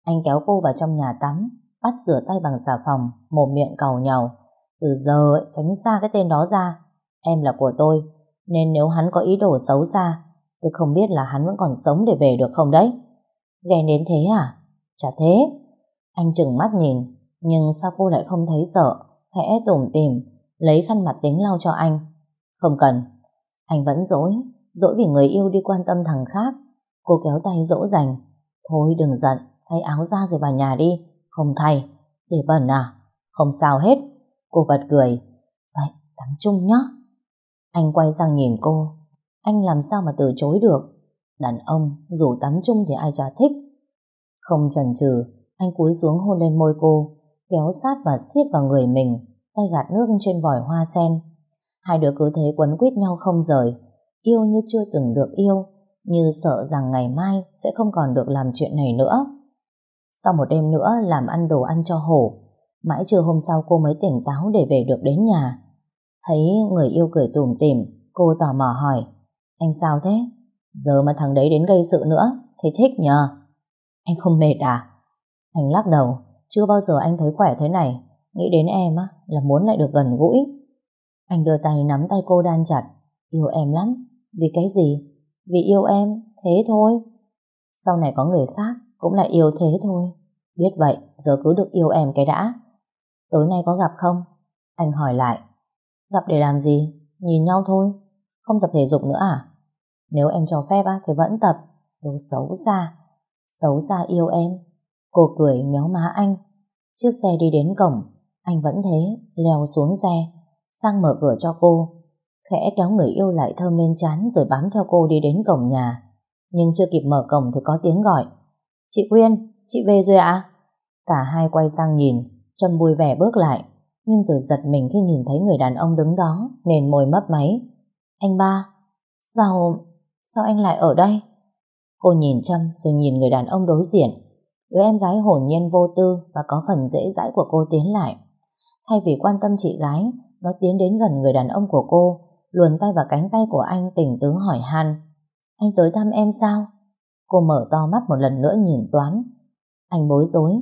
Anh kéo cô vào trong nhà tắm, bắt rửa tay bằng xà phòng, mồm miệng cầu nhau. Từ giờ ấy, tránh xa cái tên đó ra. Em là của tôi, nên nếu hắn có ý đồ xấu xa, tôi không biết là hắn vẫn còn sống để về được không đấy. Ghen đến thế à? Chả thế. Anh chừng mắt nhìn, nhưng sao cô lại không thấy sợ, khẽ tủm tìm, lấy khăn mặt tính lau cho anh. Không cần. Anh vẫn dỗi, dỗi vì người yêu đi quan tâm thằng khác. Cô kéo tay dỗ dành. Thôi đừng giận, thay áo ra rồi vào nhà đi. Không thay. Để bẩn à? Không sao hết. Cô bật cười. Vậy, tắm chung nhá. Anh quay sang nhìn cô. Anh làm sao mà từ chối được? Đàn ông, dù tắm chung thì ai chả thích. Không chần chừ, anh cúi xuống hôn lên môi cô, kéo sát và siết vào người mình, tay gạt nước trên vòi hoa sen. Hai đứa cứ thế quấn quýt nhau không rời, yêu như chưa từng được yêu, như sợ rằng ngày mai sẽ không còn được làm chuyện này nữa. Sau một đêm nữa làm ăn đồ ăn cho hổ, mãi trưa hôm sau cô mới tỉnh táo để về được đến nhà. Thấy người yêu cười tủm tỉm, cô tò mò hỏi, anh sao thế? Giờ mà thằng đấy đến gây sự nữa, thì thích nhờ. Anh không mệt à? Anh lắc đầu, chưa bao giờ anh thấy khỏe thế này, nghĩ đến em á là muốn lại được gần gũi. Anh đưa tay nắm tay cô đan chặt, yêu em lắm, vì cái gì? Vì yêu em, thế thôi. Sau này có người khác cũng lại yêu thế thôi. Biết vậy, giờ cứ được yêu em cái đã. Tối nay có gặp không? Anh hỏi lại. Gặp để làm gì? Nhìn nhau thôi. Không tập thể dục nữa à? Nếu em cho phép á, thì vẫn tập. Đồ xấu xa. Xấu xa yêu em. Cô cười nhéo má anh. Chiếc xe đi đến cổng. Anh vẫn thế, leo xuống xe. Sang mở cửa cho cô. Khẽ kéo người yêu lại thơm lên chán rồi bám theo cô đi đến cổng nhà. Nhưng chưa kịp mở cổng thì có tiếng gọi. Chị Quyên, chị về rồi ạ? À? Cả hai quay sang nhìn, Trâm vui vẻ bước lại. Nhưng rồi giật mình khi nhìn thấy người đàn ông đứng đó, nền môi mấp máy. Anh ba, sao, sao anh lại ở đây? Cô nhìn Trâm rồi nhìn người đàn ông đối diện. Đứa em gái hồn nhiên vô tư và có phần dễ dãi của cô tiến lại. Thay vì quan tâm chị gái, nó tiến đến gần người đàn ông của cô, luồn tay vào cánh tay của anh tỉnh tứ hỏi han. Anh tới thăm em sao? Cô mở to mắt một lần nữa nhìn Toán. Anh bối rối,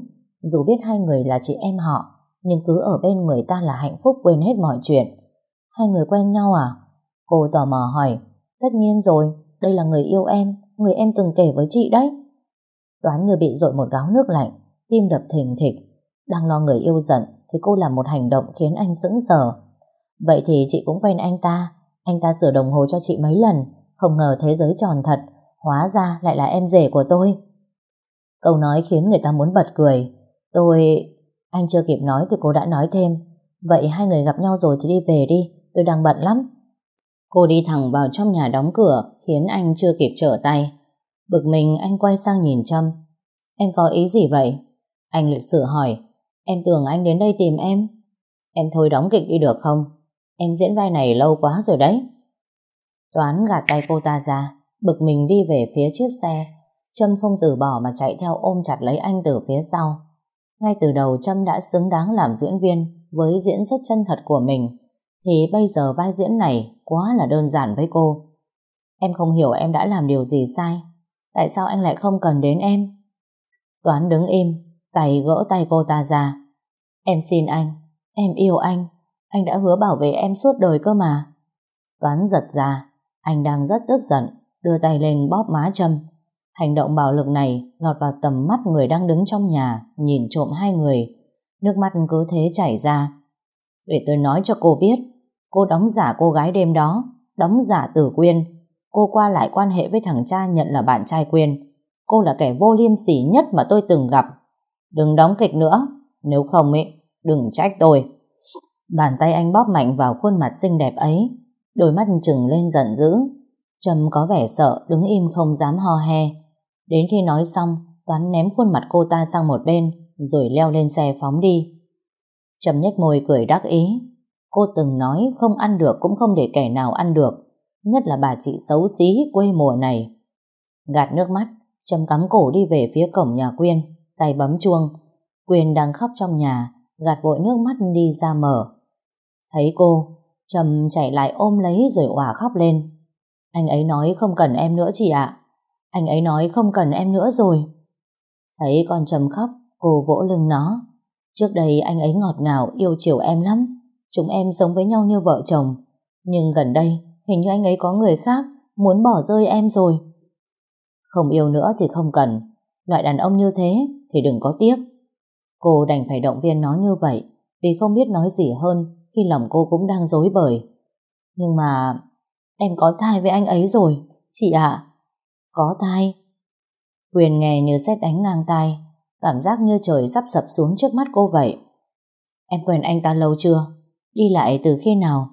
dù biết hai người là chị em họ, nhưng cứ ở bên người ta là hạnh phúc quên hết mọi chuyện. Hai người quen nhau à? Cô tò mò hỏi. Tất nhiên rồi, đây là người yêu em, người em từng kể với chị đấy. Toán như bị dội một gáo nước lạnh, tim đập thình thịch. Đang lo người yêu giận thì cô làm một hành động khiến anh sững sờ. Vậy thì chị cũng quen anh ta, anh ta sửa đồng hồ cho chị mấy lần, không ngờ thế giới tròn thật, hóa ra lại là em rể của tôi. Câu nói khiến người ta muốn bật cười. Tôi... Anh chưa kịp nói thì cô đã nói thêm. Vậy hai người gặp nhau rồi thì đi về đi, tôi đang bận lắm. Cô đi thẳng vào trong nhà đóng cửa khiến anh chưa kịp trở tay. Bực mình anh quay sang nhìn Trâm. Em có ý gì vậy? Anh lịch sự hỏi. Em tưởng anh đến đây tìm em. Em thôi đóng kịch đi được không? Em diễn vai này lâu quá rồi đấy. Toán gạt tay cô ta ra, bực mình đi về phía chiếc xe. Trâm không từ bỏ mà chạy theo ôm chặt lấy anh từ phía sau. Ngay từ đầu Trâm đã xứng đáng làm diễn viên với diễn xuất chân thật của mình. Thì bây giờ vai diễn này quá là đơn giản với cô. Em không hiểu em đã làm điều gì sai. Tại sao anh lại không cần đến em? Toán đứng im, tay gỡ tay cô ta ra. Em xin anh, em yêu anh, anh đã hứa bảo vệ em suốt đời cơ mà. Toán giật ra, anh đang rất tức giận, đưa tay lên bóp má Trâm. Hành động bạo lực này lọt vào tầm mắt người đang đứng trong nhà, nhìn trộm hai người. Nước mắt cứ thế chảy ra. Để tôi nói cho cô biết, cô đóng giả cô gái đêm đó, đóng giả tử quyên. Cô qua lại quan hệ với thằng cha nhận là bạn trai quyên. Cô là kẻ vô liêm sỉ nhất mà tôi từng gặp. Đừng đóng kịch nữa, nếu không ấy, đừng trách tôi. Bàn tay anh bóp mạnh vào khuôn mặt xinh đẹp ấy, đôi mắt trừng lên giận dữ. Trâm có vẻ sợ, đứng im không dám ho he. Đến khi nói xong, Toán ném khuôn mặt cô ta sang một bên, rồi leo lên xe phóng đi. Trầm nhếch môi cười đắc ý. Cô từng nói không ăn được cũng không để kẻ nào ăn được, nhất là bà chị xấu xí quê mùa này. Gạt nước mắt, Trầm cắm cổ đi về phía cổng nhà Quyên, tay bấm chuông. Quyên đang khóc trong nhà, gạt vội nước mắt đi ra mở. Thấy cô, Trầm chạy lại ôm lấy rồi òa khóc lên. Anh ấy nói không cần em nữa chị ạ. Anh ấy nói không cần em nữa rồi. Thấy con trầm khóc, cô vỗ lưng nó. Trước đây anh ấy ngọt ngào yêu chiều em lắm. Chúng em sống với nhau như vợ chồng. Nhưng gần đây, hình như anh ấy có người khác, muốn bỏ rơi em rồi. Không yêu nữa thì không cần. Loại đàn ông như thế thì đừng có tiếc. Cô đành phải động viên nó như vậy vì không biết nói gì hơn khi lòng cô cũng đang dối bời. Nhưng mà em có thai với anh ấy rồi, chị ạ. Có thai. Quyền nghe như xét đánh ngang tai, cảm giác như trời sắp sập xuống trước mắt cô vậy. Em quen anh ta lâu chưa? Đi lại từ khi nào?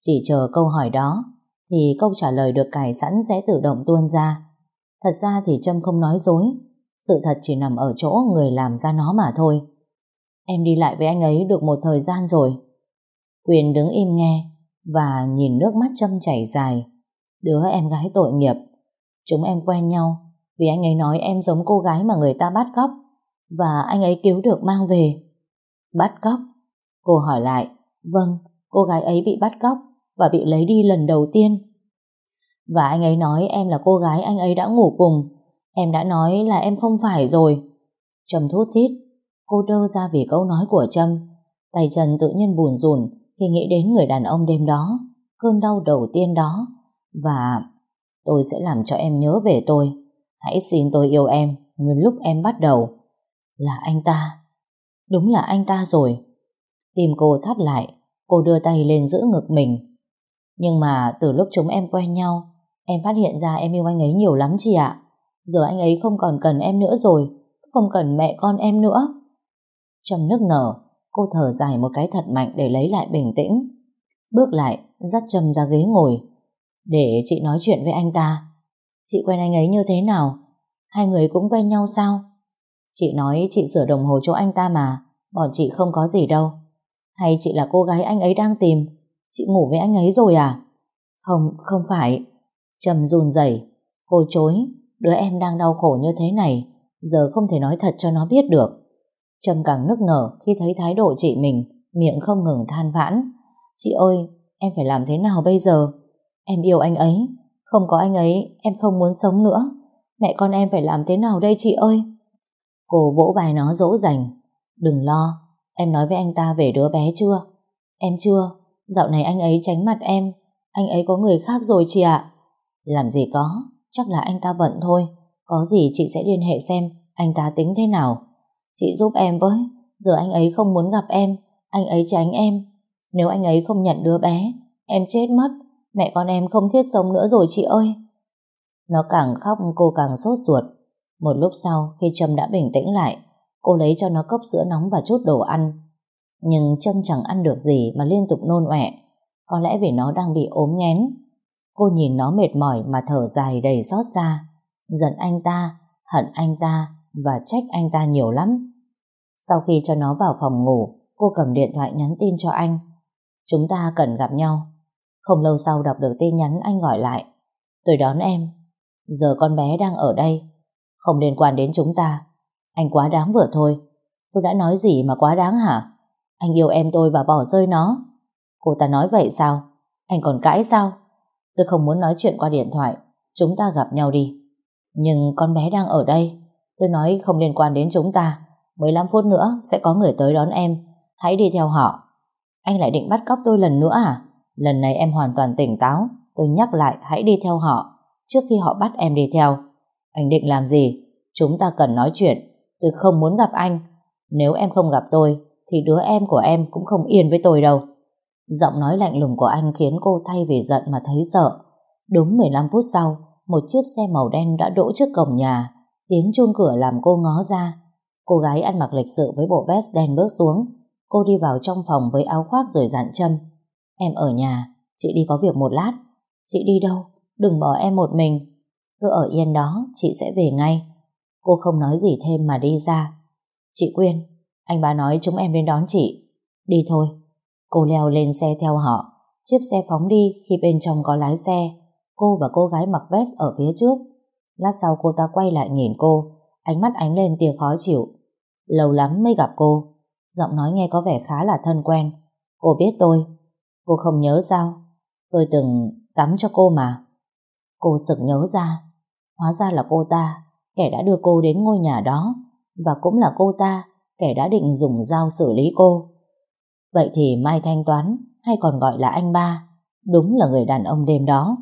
Chỉ chờ câu hỏi đó, thì câu trả lời được cài sẵn sẽ tự động tuôn ra. Thật ra thì Trâm không nói dối, sự thật chỉ nằm ở chỗ người làm ra nó mà thôi. Em đi lại với anh ấy được một thời gian rồi. Quyền đứng im nghe và nhìn nước mắt Trâm chảy dài. Đứa em gái tội nghiệp. Chúng em quen nhau vì anh ấy nói em giống cô gái mà người ta bắt cóc và anh ấy cứu được mang về. Bắt cóc? Cô hỏi lại. Vâng, cô gái ấy bị bắt cóc và bị lấy đi lần đầu tiên. Và anh ấy nói em là cô gái anh ấy đã ngủ cùng. Em đã nói là em không phải rồi. trầm thút thít. Cô đơ ra vì câu nói của Trâm. Tay trần tự nhiên buồn rùn khi nghĩ đến người đàn ông đêm đó. Cơn đau đầu tiên đó. Và tôi sẽ làm cho em nhớ về tôi. Hãy xin tôi yêu em như lúc em bắt đầu. Là anh ta. Đúng là anh ta rồi. Tim cô thắt lại. Cô đưa tay lên giữ ngực mình. Nhưng mà từ lúc chúng em quen nhau Em phát hiện ra em yêu anh ấy nhiều lắm chị ạ. Giờ anh ấy không còn cần em nữa rồi, không cần mẹ con em nữa. Trầm nước nở, cô thở dài một cái thật mạnh để lấy lại bình tĩnh. Bước lại, dắt Trầm ra ghế ngồi. Để chị nói chuyện với anh ta. Chị quen anh ấy như thế nào? Hai người cũng quen nhau sao? Chị nói chị sửa đồng hồ cho anh ta mà, bọn chị không có gì đâu. Hay chị là cô gái anh ấy đang tìm? Chị ngủ với anh ấy rồi à? Không, không phải. Trầm run rẩy, cô chối, đứa em đang đau khổ như thế này, giờ không thể nói thật cho nó biết được. Trầm càng nức nở khi thấy thái độ chị mình, miệng không ngừng than vãn. Chị ơi, em phải làm thế nào bây giờ? Em yêu anh ấy, không có anh ấy, em không muốn sống nữa. Mẹ con em phải làm thế nào đây chị ơi? Cô vỗ vai nó dỗ dành. Đừng lo, em nói với anh ta về đứa bé chưa? Em chưa, dạo này anh ấy tránh mặt em, anh ấy có người khác rồi chị ạ. Làm gì có, chắc là anh ta bận thôi. Có gì chị sẽ liên hệ xem anh ta tính thế nào. Chị giúp em với, giờ anh ấy không muốn gặp em, anh ấy tránh em. Nếu anh ấy không nhận đứa bé, em chết mất, mẹ con em không thiết sống nữa rồi chị ơi. Nó càng khóc cô càng sốt ruột. Một lúc sau khi Trâm đã bình tĩnh lại, cô lấy cho nó cốc sữa nóng và chút đồ ăn. Nhưng Trâm chẳng ăn được gì mà liên tục nôn ọe. Có lẽ vì nó đang bị ốm nghén Cô nhìn nó mệt mỏi mà thở dài đầy xót xa. Giận anh ta, hận anh ta và trách anh ta nhiều lắm. Sau khi cho nó vào phòng ngủ, cô cầm điện thoại nhắn tin cho anh. Chúng ta cần gặp nhau. Không lâu sau đọc được tin nhắn anh gọi lại. Tôi đón em. Giờ con bé đang ở đây. Không liên quan đến chúng ta. Anh quá đáng vừa thôi. Tôi đã nói gì mà quá đáng hả? Anh yêu em tôi và bỏ rơi nó. Cô ta nói vậy sao? Anh còn cãi sao? Tôi không muốn nói chuyện qua điện thoại. Chúng ta gặp nhau đi. Nhưng con bé đang ở đây. Tôi nói không liên quan đến chúng ta. 15 phút nữa sẽ có người tới đón em. Hãy đi theo họ. Anh lại định bắt cóc tôi lần nữa à? Lần này em hoàn toàn tỉnh táo. Tôi nhắc lại hãy đi theo họ. Trước khi họ bắt em đi theo. Anh định làm gì? Chúng ta cần nói chuyện. Tôi không muốn gặp anh. Nếu em không gặp tôi, thì đứa em của em cũng không yên với tôi đâu. Giọng nói lạnh lùng của anh khiến cô thay vì giận mà thấy sợ. Đúng 15 phút sau, một chiếc xe màu đen đã đỗ trước cổng nhà. Tiếng chuông cửa làm cô ngó ra. Cô gái ăn mặc lịch sự với bộ vest đen bước xuống. Cô đi vào trong phòng với áo khoác rồi dặn châm. Em ở nhà, chị đi có việc một lát. Chị đi đâu? Đừng bỏ em một mình. Cứ ở yên đó, chị sẽ về ngay. Cô không nói gì thêm mà đi ra. Chị Quyên, anh ba nói chúng em đến đón chị. Đi thôi. Cô leo lên xe theo họ. Chiếc xe phóng đi khi bên trong có lái xe. Cô và cô gái mặc vest ở phía trước. Lát sau cô ta quay lại nhìn cô. Ánh mắt ánh lên tia khó chịu. Lâu lắm mới gặp cô. Giọng nói nghe có vẻ khá là thân quen. Cô biết tôi. Cô không nhớ sao? Tôi từng tắm cho cô mà. Cô sực nhớ ra. Hóa ra là cô ta, kẻ đã đưa cô đến ngôi nhà đó. Và cũng là cô ta, kẻ đã định dùng dao xử lý cô. Vậy thì Mai Thanh Toán, hay còn gọi là anh ba, đúng là người đàn ông đêm đó.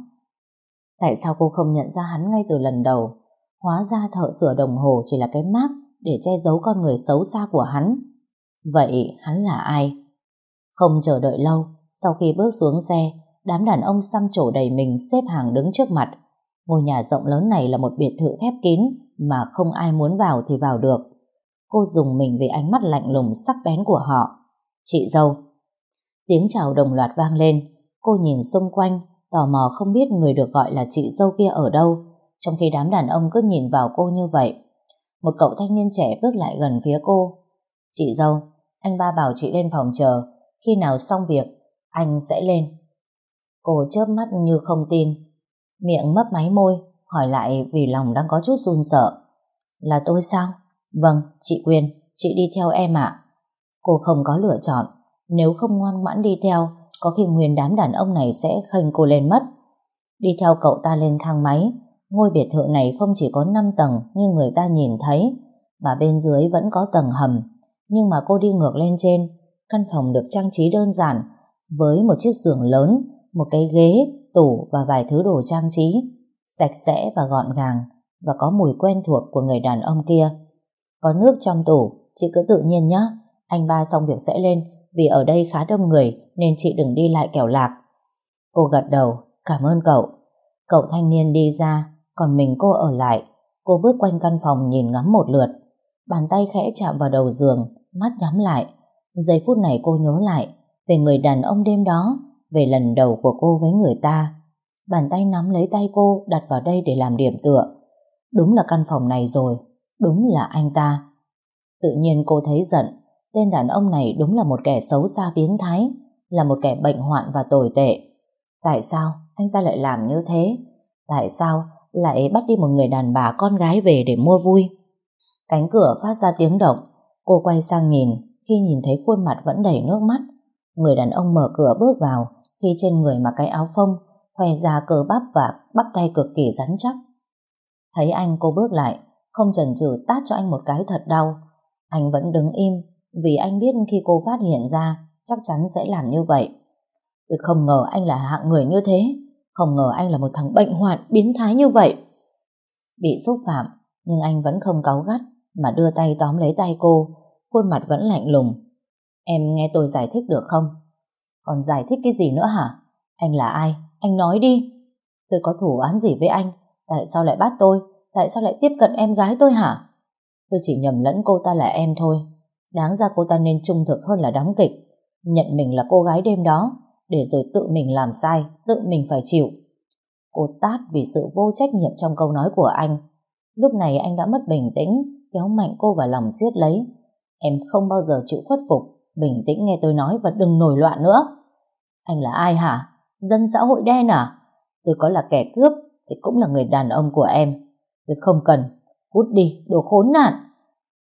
Tại sao cô không nhận ra hắn ngay từ lần đầu? Hóa ra thợ sửa đồng hồ chỉ là cái mác để che giấu con người xấu xa của hắn. Vậy hắn là ai? Không chờ đợi lâu, sau khi bước xuống xe, đám đàn ông xăm trổ đầy mình xếp hàng đứng trước mặt. Ngôi nhà rộng lớn này là một biệt thự khép kín mà không ai muốn vào thì vào được. Cô dùng mình vì ánh mắt lạnh lùng sắc bén của họ. Chị dâu. Tiếng chào đồng loạt vang lên. Cô nhìn xung quanh, tò mò không biết người được gọi là chị dâu kia ở đâu, trong khi đám đàn ông cứ nhìn vào cô như vậy. Một cậu thanh niên trẻ bước lại gần phía cô. Chị dâu, anh ba bảo chị lên phòng chờ, khi nào xong việc, anh sẽ lên. Cô chớp mắt như không tin, miệng mấp máy môi, hỏi lại vì lòng đang có chút run sợ. Là tôi sao? Vâng, chị Quyên, chị đi theo em ạ. Cô không có lựa chọn, nếu không ngoan ngoãn đi theo, có khi nguyên đám đàn ông này sẽ khênh cô lên mất. Đi theo cậu ta lên thang máy, ngôi biệt thự này không chỉ có 5 tầng như người ta nhìn thấy, mà bên dưới vẫn có tầng hầm. Nhưng mà cô đi ngược lên trên, căn phòng được trang trí đơn giản, với một chiếc giường lớn, một cái ghế, tủ và vài thứ đồ trang trí, sạch sẽ và gọn gàng, và có mùi quen thuộc của người đàn ông kia. Có nước trong tủ, chị cứ tự nhiên nhé. Anh ba xong việc sẽ lên, vì ở đây khá đông người nên chị đừng đi lại kẻo lạc. Cô gật đầu, cảm ơn cậu. Cậu thanh niên đi ra, còn mình cô ở lại. Cô bước quanh căn phòng nhìn ngắm một lượt. Bàn tay khẽ chạm vào đầu giường, mắt nhắm lại. Giây phút này cô nhớ lại về người đàn ông đêm đó, về lần đầu của cô với người ta. Bàn tay nắm lấy tay cô đặt vào đây để làm điểm tựa. Đúng là căn phòng này rồi, đúng là anh ta. Tự nhiên cô thấy giận, tên đàn ông này đúng là một kẻ xấu xa biến thái, là một kẻ bệnh hoạn và tồi tệ. Tại sao anh ta lại làm như thế? Tại sao lại bắt đi một người đàn bà con gái về để mua vui? Cánh cửa phát ra tiếng động, cô quay sang nhìn, khi nhìn thấy khuôn mặt vẫn đầy nước mắt. Người đàn ông mở cửa bước vào, khi trên người mặc cái áo phông, khoe ra cơ bắp và bắp tay cực kỳ rắn chắc. Thấy anh cô bước lại, không chần chừ tát cho anh một cái thật đau. Anh vẫn đứng im, vì anh biết khi cô phát hiện ra, chắc chắn sẽ làm như vậy. Tôi không ngờ anh là hạng người như thế, không ngờ anh là một thằng bệnh hoạn, biến thái như vậy. Bị xúc phạm, nhưng anh vẫn không cáu gắt, mà đưa tay tóm lấy tay cô, khuôn mặt vẫn lạnh lùng. Em nghe tôi giải thích được không? Còn giải thích cái gì nữa hả? Anh là ai? Anh nói đi. Tôi có thủ án gì với anh? Tại sao lại bắt tôi? Tại sao lại tiếp cận em gái tôi hả? Tôi chỉ nhầm lẫn cô ta là em thôi. Đáng ra cô ta nên trung thực hơn là đóng kịch. Nhận mình là cô gái đêm đó, để rồi tự mình làm sai, tự mình phải chịu. Cô tát vì sự vô trách nhiệm trong câu nói của anh. Lúc này anh đã mất bình tĩnh, kéo mạnh cô vào lòng siết lấy. Em không bao giờ chịu khuất phục, bình tĩnh nghe tôi nói và đừng nổi loạn nữa. Anh là ai hả? Dân xã hội đen à? Tôi có là kẻ cướp thì cũng là người đàn ông của em. Tôi không cần. Cút đi, đồ khốn nạn.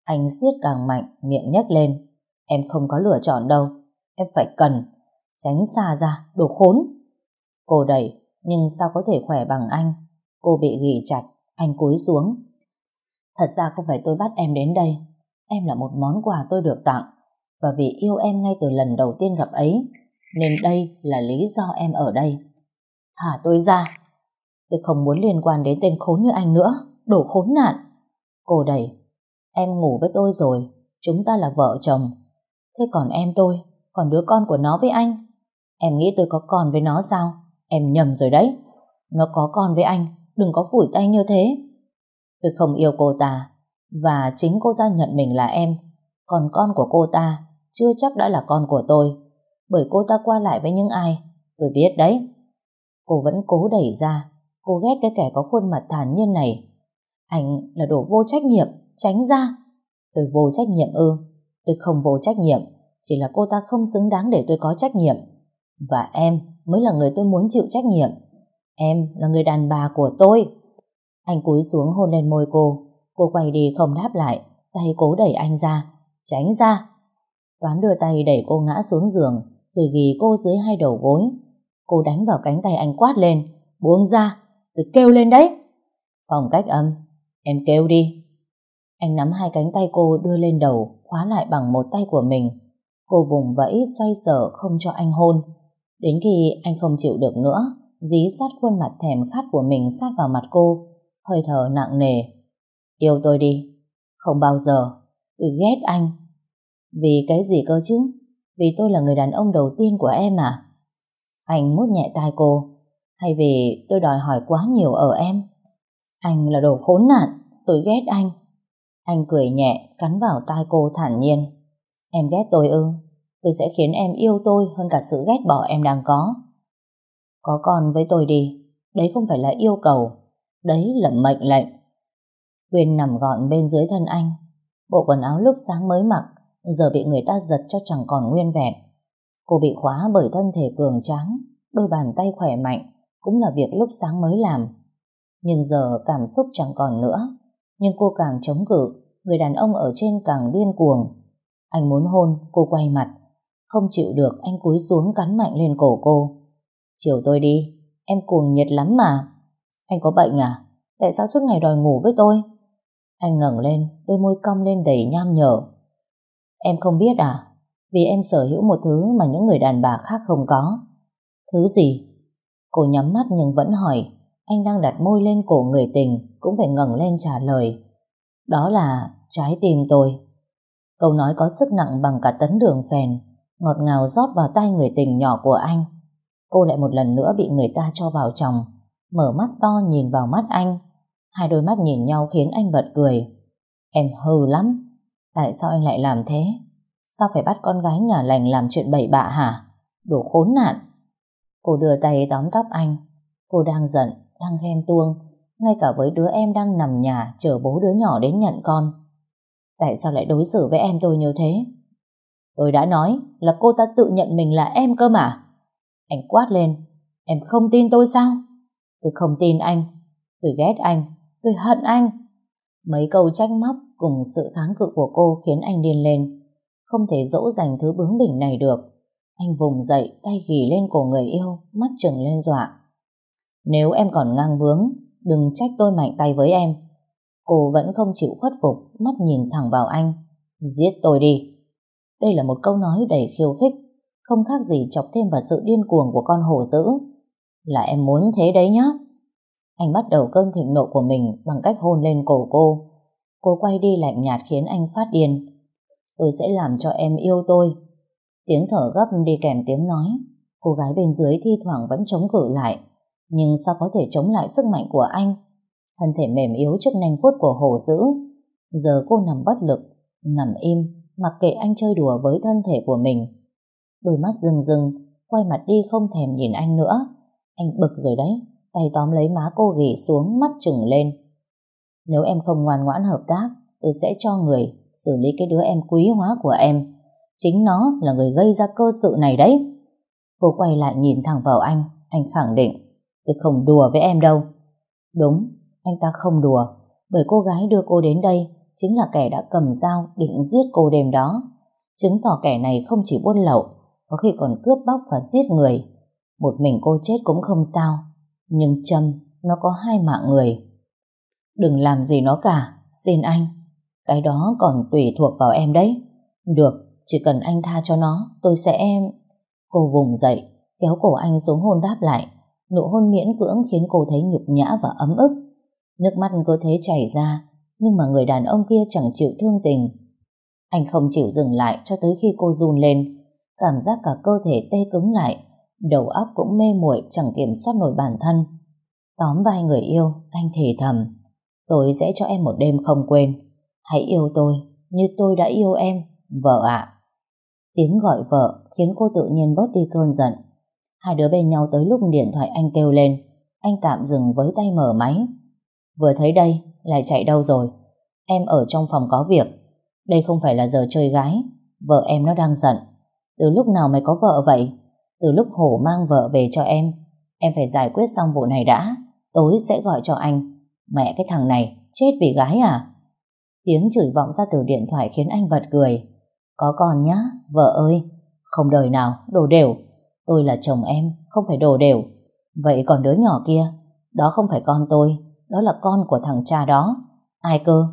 Anh siết càng mạnh, miệng nhếch lên. Em không có lựa chọn đâu. Em phải cần. Tránh xa ra, đồ khốn. Cô đẩy, nhưng sao có thể khỏe bằng anh? Cô bị ghi chặt, Anh cúi xuống. Thật ra không phải tôi bắt em đến đây. Em là một món quà tôi được tặng. Và vì yêu em ngay từ lần đầu tiên gặp ấy, nên đây là lý do em ở đây. Thả tôi ra. Tôi không muốn liên quan đến tên khốn như anh nữa. Đổ khốn nạn. Cô đẩy. Em ngủ với tôi rồi. Chúng ta là vợ chồng. Thế còn em tôi, còn đứa con của nó với anh. Em nghĩ tôi có con với nó sao? Em nhầm rồi đấy. Nó có con với anh, đừng có phủi tay như thế. Tôi không yêu cô ta, và chính cô ta nhận mình là em. Còn con của cô ta chưa chắc đã là con của tôi, bởi cô ta qua lại với những ai, tôi biết đấy. Cô vẫn cố đẩy ra, cô ghét cái kẻ có khuôn mặt thản nhiên này. Anh là đồ vô trách nhiệm, tránh ra. Tôi vô trách nhiệm ư, tôi không vô trách nhiệm, chỉ là cô ta không xứng đáng để tôi có trách nhiệm. Và em mới là người tôi muốn chịu trách nhiệm. Em là người đàn bà của tôi. Anh cúi xuống hôn lên môi cô. Cô quay đi không đáp lại, tay cố đẩy anh ra. Tránh ra. Toán đưa tay đẩy cô ngã xuống giường, rồi ghi cô dưới hai đầu gối. Cô đánh vào cánh tay anh quát lên. Buông ra, tôi kêu lên đấy. Phòng cách âm, em kêu đi. Anh nắm hai cánh tay cô đưa lên đầu, khóa lại bằng một tay của mình. Cô vùng vẫy xoay sở không cho anh hôn. Đến khi anh không chịu được nữa, dí sát khuôn mặt thèm khát của mình sát vào mặt cô, hơi thở nặng nề. Yêu tôi đi, không bao giờ, tôi ghét anh. Vì cái gì cơ chứ? Vì tôi là người đàn ông đầu tiên của em à? Anh mút nhẹ tai cô, hay vì tôi đòi hỏi quá nhiều ở em? Anh là đồ khốn nạn, tôi ghét anh. Anh cười nhẹ, cắn vào tai cô thản nhiên. Em ghét tôi ư? Tôi sẽ khiến em yêu tôi hơn cả sự ghét bỏ em đang có. Có con với tôi đi, đấy không phải là yêu cầu, đấy là mệnh lệnh. Quyên nằm gọn bên dưới thân anh, bộ quần áo lúc sáng mới mặc, giờ bị người ta giật cho chẳng còn nguyên vẹn. Cô bị khóa bởi thân thể cường tráng, đôi bàn tay khỏe mạnh, cũng là việc lúc sáng mới làm. Nhưng giờ cảm xúc chẳng còn nữa, nhưng cô càng chống cự, người đàn ông ở trên càng điên cuồng. Anh muốn hôn, cô quay mặt, không chịu được anh cúi xuống cắn mạnh lên cổ cô. Chiều tôi đi, em cuồng nhiệt lắm mà. Anh có bệnh à? Tại sao suốt ngày đòi ngủ với tôi? Anh ngẩng lên, đôi môi cong lên đầy nham nhở. Em không biết à? Vì em sở hữu một thứ mà những người đàn bà khác không có. Thứ gì? Cô nhắm mắt nhưng vẫn hỏi. Anh đang đặt môi lên cổ người tình, cũng phải ngẩng lên trả lời. Đó là trái tim tôi. Câu nói có sức nặng bằng cả tấn đường phèn, ngọt ngào rót vào tay người tình nhỏ của anh. Cô lại một lần nữa bị người ta cho vào chồng, mở mắt to nhìn vào mắt anh. Hai đôi mắt nhìn nhau khiến anh bật cười. Em hư lắm. Tại sao anh lại làm thế? Sao phải bắt con gái nhà lành làm chuyện bậy bạ hả? Đồ khốn nạn. Cô đưa tay tóm tóc anh. Cô đang giận, đang ghen tuông, ngay cả với đứa em đang nằm nhà chờ bố đứa nhỏ đến nhận con. Tại sao lại đối xử với em tôi như thế? Tôi đã nói là cô ta tự nhận mình là em cơ mà. Anh quát lên. Em không tin tôi sao? Tôi không tin anh. Tôi ghét anh. Tôi hận anh. Mấy câu trách móc cùng sự kháng cự của cô khiến anh điên lên. Không thể dỗ dành thứ bướng bỉnh này được. Anh vùng dậy, tay ghi lên cổ người yêu, mắt trừng lên dọa. Nếu em còn ngang bướng, đừng trách tôi mạnh tay với em. Cô vẫn không chịu khuất phục, mắt nhìn thẳng vào anh. Giết tôi đi. Đây là một câu nói đầy khiêu khích, không khác gì chọc thêm vào sự điên cuồng của con hổ dữ. Là em muốn thế đấy nhá. Anh bắt đầu cơn thịnh nộ của mình bằng cách hôn lên cổ cô. Cô quay đi lạnh nhạt khiến anh phát điên. Tôi sẽ làm cho em yêu tôi. Tiếng thở gấp đi kèm tiếng nói. Cô gái bên dưới thi thoảng vẫn chống cự lại. Nhưng sao có thể chống lại sức mạnh của anh? Thân thể mềm yếu trước nanh vuốt của hồ dữ. Giờ cô nằm bất lực, nằm im, mặc kệ anh chơi đùa với thân thể của mình. Đôi mắt rừng rừng, quay mặt đi không thèm nhìn anh nữa. Anh bực rồi đấy, tay tóm lấy má cô ghì xuống, mắt trừng lên. Nếu em không ngoan ngoãn hợp tác, tôi sẽ cho người xử lý cái đứa em quý hóa của em. Chính nó là người gây ra cơ sự này đấy. Cô quay lại nhìn thẳng vào anh, anh khẳng định, tôi không đùa với em đâu. Đúng, anh ta không đùa, bởi cô gái đưa cô đến đây chính là kẻ đã cầm dao định giết cô đêm đó. Chứng tỏ kẻ này không chỉ buôn lậu, có khi còn cướp bóc và giết người. Một mình cô chết cũng không sao, nhưng Trâm nó có hai mạng người. Đừng làm gì nó cả, xin anh. Cái đó còn tùy thuộc vào em đấy. Được, chỉ cần anh tha cho nó, tôi sẽ em... Cô vùng dậy, kéo cổ anh xuống hôn đáp lại. Nụ hôn miễn cưỡng khiến cô thấy nhục nhã và ấm ức. Nước mắt cứ thế chảy ra, nhưng mà người đàn ông kia chẳng chịu thương tình. Anh không chịu dừng lại cho tới khi cô run lên. Cảm giác cả cơ thể tê cứng lại, đầu óc cũng mê muội chẳng kiểm soát nổi bản thân. Tóm vai người yêu, anh thì thầm. Tôi sẽ cho em một đêm không quên. Hãy yêu tôi như tôi đã yêu em, vợ ạ. Tiếng gọi vợ khiến cô tự nhiên bớt đi cơn giận. Hai đứa bên nhau tới lúc điện thoại anh kêu lên. Anh tạm dừng với tay mở máy. Vừa thấy đây, lại chạy đâu rồi? Em ở trong phòng có việc. Đây không phải là giờ chơi gái. Vợ em nó đang giận. Từ lúc nào mày có vợ vậy? Từ lúc Hổ mang vợ về cho em. Em phải giải quyết xong vụ này đã. Tối sẽ gọi cho anh. Mẹ cái thằng này, chết vì gái à? Tiếng chửi vọng ra từ điện thoại khiến anh bật cười. Có con nhá, vợ ơi. Không đời nào, đồ đều. Tôi là chồng em, không phải đồ đều. Vậy còn đứa nhỏ kia, đó không phải con tôi, đó là con của thằng cha đó. Ai cơ?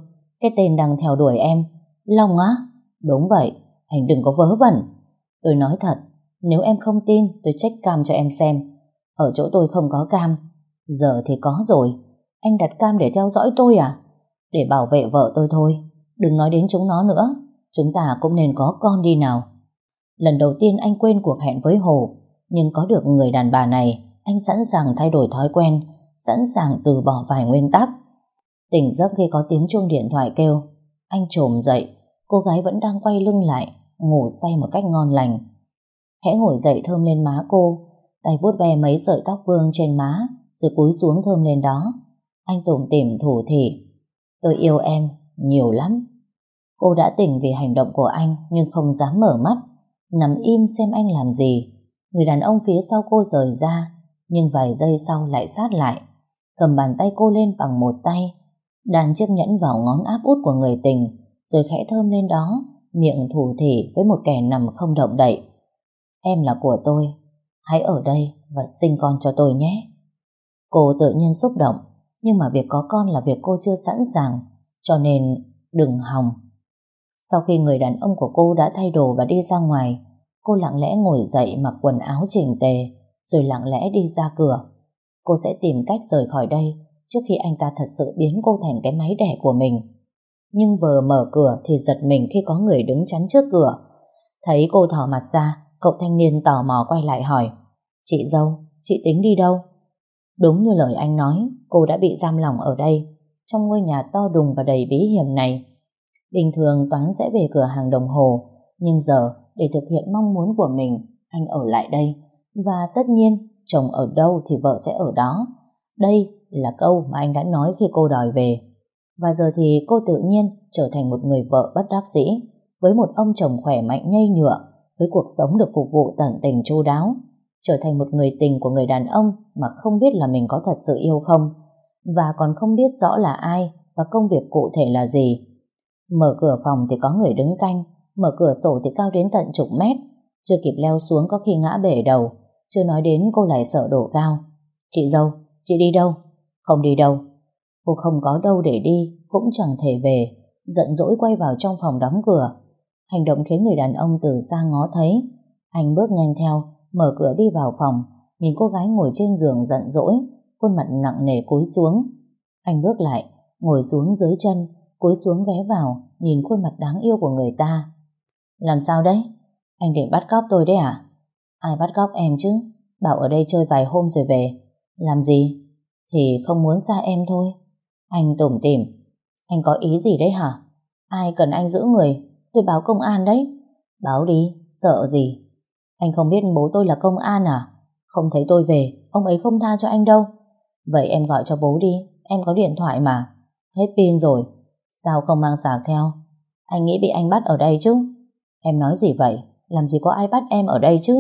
Cái tên đang theo đuổi em. Long á? Đúng vậy, anh đừng có vớ vẩn. Tôi nói thật, nếu em không tin, tôi check cam cho em xem. Ở chỗ tôi không có cam. Giờ thì có rồi. Anh đặt cam để theo dõi tôi à? Để bảo vệ vợ tôi thôi. Đừng nói đến chúng nó nữa. Chúng ta cũng nên có con đi nào. Lần đầu tiên anh quên cuộc hẹn với Hồ. Nhưng có được người đàn bà này, anh sẵn sàng thay đổi thói quen, sẵn sàng từ bỏ vài nguyên tắc. Tỉnh giấc khi có tiếng chuông điện thoại kêu. Anh trồm dậy, cô gái vẫn đang quay lưng lại, ngủ say một cách ngon lành. Khẽ ngồi dậy thơm lên má cô, tay vuốt ve mấy sợi tóc vương trên má, rồi cúi xuống thơm lên đó. Anh tủm tỉm thủ thỉ. Tôi yêu em, nhiều lắm. Cô đã tỉnh vì hành động của anh nhưng không dám mở mắt, nằm im xem anh làm gì. Người đàn ông phía sau cô rời ra, nhưng vài giây sau lại sát lại, cầm bàn tay cô lên bằng một tay, đàn chiếc nhẫn vào ngón áp út của người tình, rồi khẽ thơm lên đó, miệng thủ thỉ với một kẻ nằm không động đậy. Em là của tôi, hãy ở đây và sinh con cho tôi nhé. Cô tự nhiên xúc động, nhưng mà việc có con là việc cô chưa sẵn sàng, cho nên đừng hòng. Sau khi người đàn ông của cô đã thay đồ và đi ra ngoài, cô lặng lẽ ngồi dậy mặc quần áo chỉnh tề, rồi lặng lẽ đi ra cửa. Cô sẽ tìm cách rời khỏi đây trước khi anh ta thật sự biến cô thành cái máy đẻ của mình. Nhưng vừa mở cửa thì giật mình khi có người đứng chắn trước cửa. Thấy cô thò mặt ra, cậu thanh niên tò mò quay lại hỏi Chị dâu, chị tính đi đâu? Đúng như lời anh nói, cô đã bị giam lỏng ở đây, trong ngôi nhà to đùng và đầy bí hiểm này. Bình thường Toán sẽ về cửa hàng đồng hồ, nhưng giờ để thực hiện mong muốn của mình, anh ở lại đây. Và tất nhiên, chồng ở đâu thì vợ sẽ ở đó. Đây là câu mà anh đã nói khi cô đòi về. Và giờ thì cô tự nhiên trở thành một người vợ bất đắc dĩ, với một ông chồng khỏe mạnh nhây nhựa, với cuộc sống được phục vụ tận tình chu đáo, trở thành một người tình của người đàn ông mà không biết là mình có thật sự yêu không, và còn không biết rõ là ai và công việc cụ thể là gì. Mở cửa phòng thì có người đứng canh, mở cửa sổ thì cao đến tận chục mét, chưa kịp leo xuống có khi ngã bể đầu, chưa nói đến cô lại sợ đổ cao. Chị dâu, chị đi đâu? Không đi đâu. Cô không có đâu để đi, cũng chẳng thể về, giận dỗi quay vào trong phòng đóng cửa. Hành động khiến người đàn ông từ xa ngó thấy. Anh bước nhanh theo, mở cửa đi vào phòng, nhìn cô gái ngồi trên giường giận dỗi, khuôn mặt nặng nề cúi xuống. Anh bước lại, ngồi xuống dưới chân, cúi xuống ghé vào, nhìn khuôn mặt đáng yêu của người ta. Làm sao đấy? Anh định bắt cóc tôi đấy à? Ai bắt cóc em chứ? Bảo ở đây chơi vài hôm rồi về. Làm gì? Thì không muốn xa em thôi. Anh tủm tỉm. Anh có ý gì đấy hả? Ai cần anh giữ người? Tôi báo công an đấy. Báo đi, sợ gì? Anh không biết bố tôi là công an à? Không thấy tôi về, ông ấy không tha cho anh đâu. Vậy em gọi cho bố đi, em có điện thoại mà. Hết pin rồi. Sao không mang sạc theo? Anh nghĩ bị anh bắt ở đây chứ? Em nói gì vậy? Làm gì có ai bắt em ở đây chứ?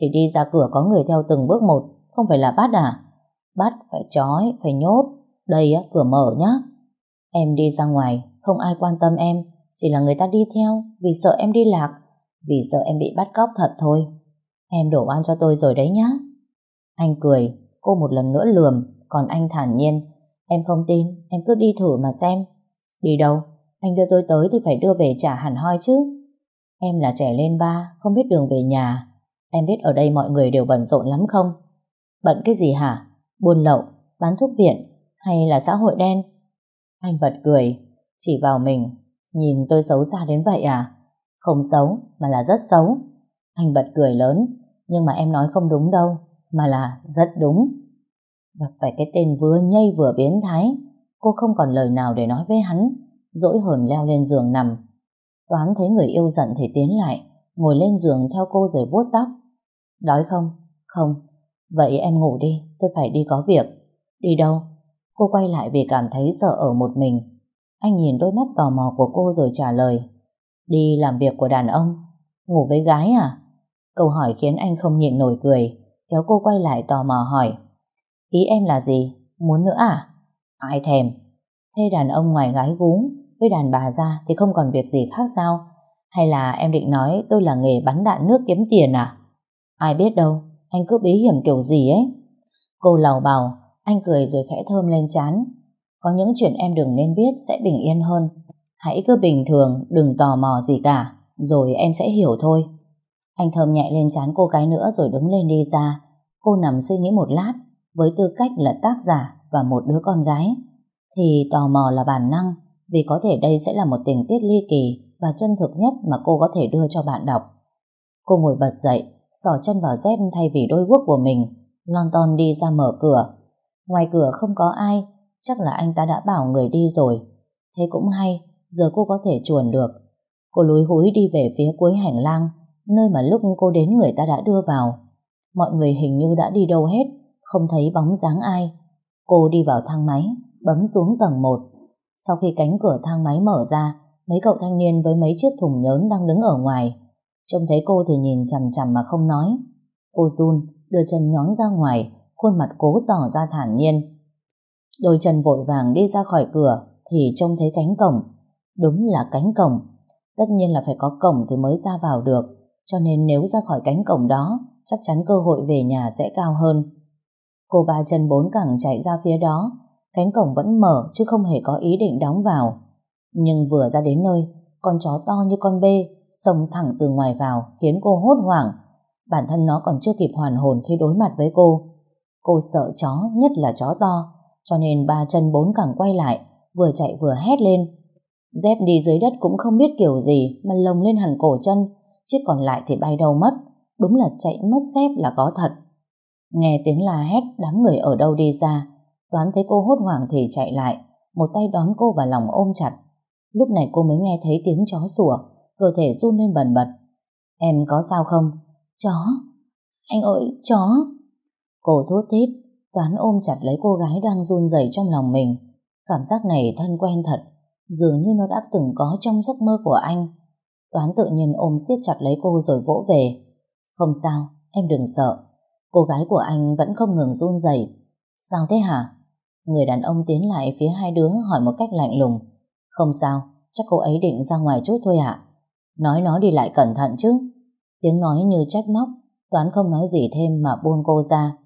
Thì đi ra cửa có người theo từng bước một, không phải là bắt à? Bắt, phải trói, phải nhốt. Đây á, cửa mở nhá. Em đi ra ngoài, không ai quan tâm em, chỉ là người ta đi theo vì sợ em đi lạc, vì sợ em bị bắt cóc thật thôi. Em đổ ăn cho tôi rồi đấy nhá. Anh cười, cô một lần nữa lườm, còn anh thản nhiên. Em không tin, em cứ đi thử mà xem. Đi đâu? Anh đưa tôi tới thì phải đưa về trả hẳn hoi chứ. Em là trẻ lên ba, không biết đường về nhà. Em biết ở đây mọi người đều bận rộn lắm không? Bận cái gì hả? Buôn lậu, bán thuốc viện, hay là xã hội đen? Anh bật cười, chỉ vào mình, nhìn tôi xấu xa đến vậy à? Không xấu, mà là rất xấu. Anh bật cười lớn, nhưng mà em nói không đúng đâu, mà là rất đúng. Gặp phải cái tên vừa nhây vừa biến thái, cô không còn lời nào để nói với hắn, dỗi hờn leo lên giường nằm. Toán thấy người yêu giận thì tiến lại, ngồi lên giường theo cô rồi vuốt tóc. Đói không? Không. Vậy em ngủ đi, tôi phải đi có việc. Đi đâu? Cô quay lại vì cảm thấy sợ ở một mình. Anh nhìn đôi mắt tò mò của cô rồi trả lời. Đi làm việc của đàn ông. Ngủ với gái à? Câu hỏi khiến anh không nhịn nổi cười, kéo cô quay lại tò mò hỏi. Ý em là gì? Muốn nữa à? Ai thèm? Thế đàn ông ngoài gái gú với đàn bà ra thì không còn việc gì khác sao? Hay là em định nói tôi là nghề bắn đạn nước kiếm tiền à? Ai biết đâu, anh cứ bí hiểm kiểu gì ấy. Cô lào bào, anh cười rồi khẽ thơm lên chán. Có những chuyện em đừng nên biết sẽ bình yên hơn. Hãy cứ bình thường, đừng tò mò gì cả, rồi em sẽ hiểu thôi. Anh thơm nhẹ lên chán cô cái nữa rồi đứng lên đi ra. Cô nằm suy nghĩ một lát, với tư cách là tác giả và một đứa con gái. Thì tò mò là bản năng, vì có thể đây sẽ là một tình tiết ly kỳ và chân thực nhất mà cô có thể đưa cho bạn đọc. Cô ngồi bật dậy, sỏ chân vào dép thay vì đôi guốc của mình, lon ton đi ra mở cửa. Ngoài cửa không có ai, chắc là anh ta đã bảo người đi rồi. Thế cũng hay, giờ cô có thể chuồn được. Cô lúi húi đi về phía cuối hành lang, nơi mà lúc cô đến người ta đã đưa vào. Mọi người hình như đã đi đâu hết, không thấy bóng dáng ai. Cô đi vào thang máy, bấm xuống tầng 1. Sau khi cánh cửa thang máy mở ra, mấy cậu thanh niên với mấy chiếc thùng nhớn đang đứng ở ngoài. Trông thấy cô thì nhìn chằm chằm mà không nói. Cô run, đưa chân nhón ra ngoài, khuôn mặt cố tỏ ra thản nhiên. Đôi chân vội vàng đi ra khỏi cửa thì trông thấy cánh cổng. Đúng là cánh cổng. Tất nhiên là phải có cổng thì mới ra vào được. Cho nên nếu ra khỏi cánh cổng đó, chắc chắn cơ hội về nhà sẽ cao hơn. Cô ba chân bốn cẳng chạy ra phía đó, cánh cổng vẫn mở chứ không hề có ý định đóng vào. Nhưng vừa ra đến nơi, con chó to như con bê xông thẳng từ ngoài vào khiến cô hốt hoảng. Bản thân nó còn chưa kịp hoàn hồn khi đối mặt với cô. Cô sợ chó, nhất là chó to, cho nên ba chân bốn cẳng quay lại, vừa chạy vừa hét lên. Dép đi dưới đất cũng không biết kiểu gì mà lồng lên hẳn cổ chân, chiếc còn lại thì bay đâu mất. Đúng là chạy mất dép là có thật. Nghe tiếng la hét đám người ở đâu đi ra, Toán thấy cô hốt hoảng thì chạy lại, một tay đón cô vào lòng ôm chặt. Lúc này cô mới nghe thấy tiếng chó sủa, cơ thể run lên bần bật. Em có sao không? Chó? Anh ơi, chó! Cô thốt thít, Toán ôm chặt lấy cô gái đang run rẩy trong lòng mình. Cảm giác này thân quen thật, dường như nó đã từng có trong giấc mơ của anh. Toán tự nhiên ôm siết chặt lấy cô rồi vỗ về. Không sao, em đừng sợ. Cô gái của anh vẫn không ngừng run rẩy. Sao thế hả? Người đàn ông tiến lại phía hai đứa hỏi một cách lạnh lùng. Không sao, chắc cô ấy định ra ngoài chút thôi ạ. Nói nó đi lại cẩn thận chứ. Tiếng nói như trách móc, Toán không nói gì thêm mà buông cô ra.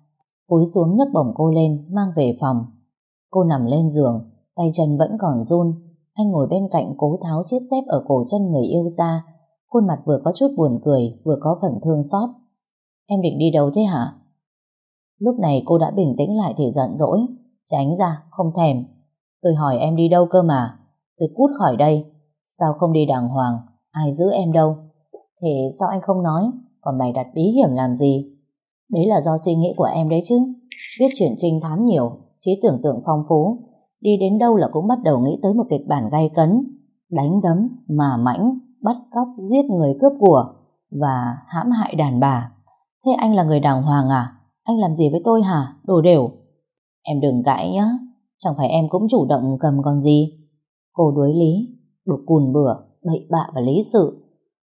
Cúi xuống nhấc bổng cô lên, mang về phòng. Cô nằm lên giường, tay chân vẫn còn run. Anh ngồi bên cạnh cố tháo chiếc dép ở cổ chân người yêu ra. Khuôn mặt vừa có chút buồn cười, vừa có phần thương xót. Em định đi đâu thế hả? Lúc này cô đã bình tĩnh lại thì giận dỗi. Tránh ra, không thèm. Tôi hỏi em đi đâu cơ mà. Tôi cút khỏi đây. Sao không đi đàng hoàng? Ai giữ em đâu? Thế sao anh không nói? Còn mày đặt bí hiểm làm gì? Đấy là do suy nghĩ của em đấy chứ. Viết chuyện trinh thám nhiều, trí tưởng tượng phong phú. Đi đến đâu là cũng bắt đầu nghĩ tới một kịch bản gay cấn. Đánh đấm, mà mãnh, bắt cóc, giết người cướp của và hãm hại đàn bà. Thế anh là người đàng hoàng à? Anh làm gì với tôi hả? Đồ đều. Em đừng cãi nhá, chẳng phải em cũng chủ động cầm còn gì. Cô đuối lý, đục cùn bửa, bậy bạ và lý sự.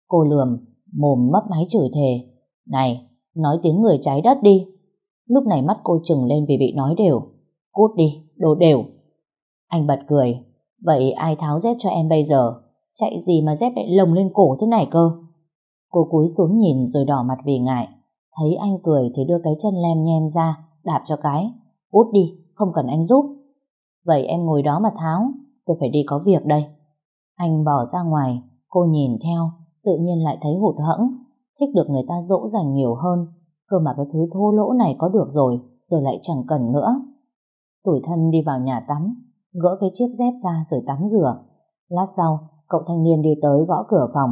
Cô lườm, mồm mấp máy chửi thề. Này, nói tiếng người trái đất đi. Lúc này mắt cô trừng lên vì bị nói đều. Cút đi, đồ đều. Anh bật cười. Vậy ai tháo dép cho em bây giờ? Chạy gì mà dép lại lồng lên cổ thế này cơ? Cô cúi xuống nhìn rồi đỏ mặt vì ngại. Thấy anh cười thì đưa cái chân lem nhem ra, đạp cho cái. Út đi, không cần anh giúp. Vậy em ngồi đó mà tháo, tôi phải đi có việc đây. Anh bỏ ra ngoài, cô nhìn theo, tự nhiên lại thấy hụt hẫng, thích được người ta dỗ dành nhiều hơn. Cơ mà cái thứ thô lỗ này có được rồi, giờ lại chẳng cần nữa. Tủi thân đi vào nhà tắm, gỡ cái chiếc dép ra rồi tắm rửa. Lát sau, cậu thanh niên đi tới gõ cửa phòng.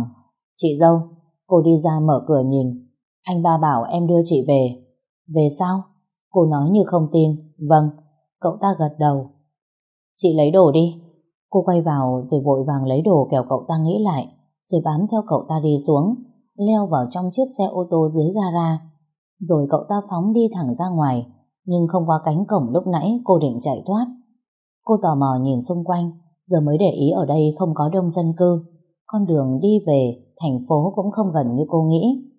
Chị dâu, cô đi ra mở cửa nhìn. Anh ba bảo em đưa chị về. Về sao? Cô nói như không tin. Vâng, cậu ta gật đầu. Chị lấy đồ đi. Cô quay vào rồi vội vàng lấy đồ kẻo cậu ta nghĩ lại, rồi bám theo cậu ta đi xuống, leo vào trong chiếc xe ô tô dưới gara. Rồi cậu ta phóng đi thẳng ra ngoài, nhưng không qua cánh cổng lúc nãy cô định chạy thoát. Cô tò mò nhìn xung quanh, giờ mới để ý ở đây không có đông dân cư. Con đường đi về thành phố cũng không gần như cô nghĩ.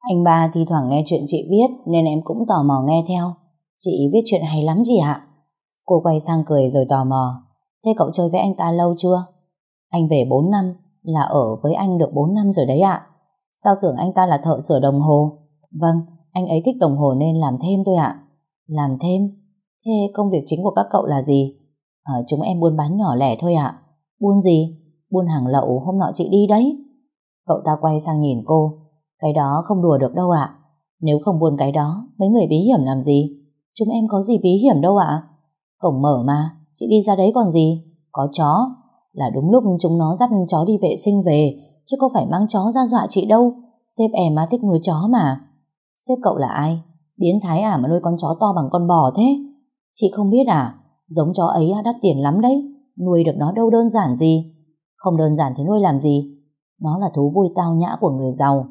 Anh ba thi thoảng nghe chuyện chị viết nên em cũng tò mò nghe theo. Chị viết chuyện hay lắm gì ạ? Cô quay sang cười rồi tò mò. Thế cậu chơi với anh ta lâu chưa? Anh về 4 năm, là ở với anh được 4 năm rồi đấy ạ. Sao tưởng anh ta là thợ sửa đồng hồ? Vâng, anh ấy thích đồng hồ nên làm thêm thôi ạ. Làm thêm? Thế công việc chính của các cậu là gì? À, chúng em buôn bán nhỏ lẻ thôi ạ. Buôn gì? Buôn hàng lậu hôm nọ chị đi đấy. Cậu ta quay sang nhìn cô. Cái đó không đùa được đâu ạ. Nếu không buôn cái đó, mấy người bí hiểm làm gì? Chúng em có gì bí hiểm đâu ạ. Cổng mở mà, chị đi ra đấy còn gì? Có chó, là đúng lúc chúng nó dắt chó đi vệ sinh về, chứ có phải mang chó ra dọa chị đâu. Sếp em má thích nuôi chó mà. Sếp cậu là ai? Biến thái à mà nuôi con chó to bằng con bò thế? Chị không biết à? Giống chó ấy đắt tiền lắm đấy. Nuôi được nó đâu đơn giản gì. Không đơn giản thì nuôi làm gì? Nó là thú vui tao nhã của người giàu.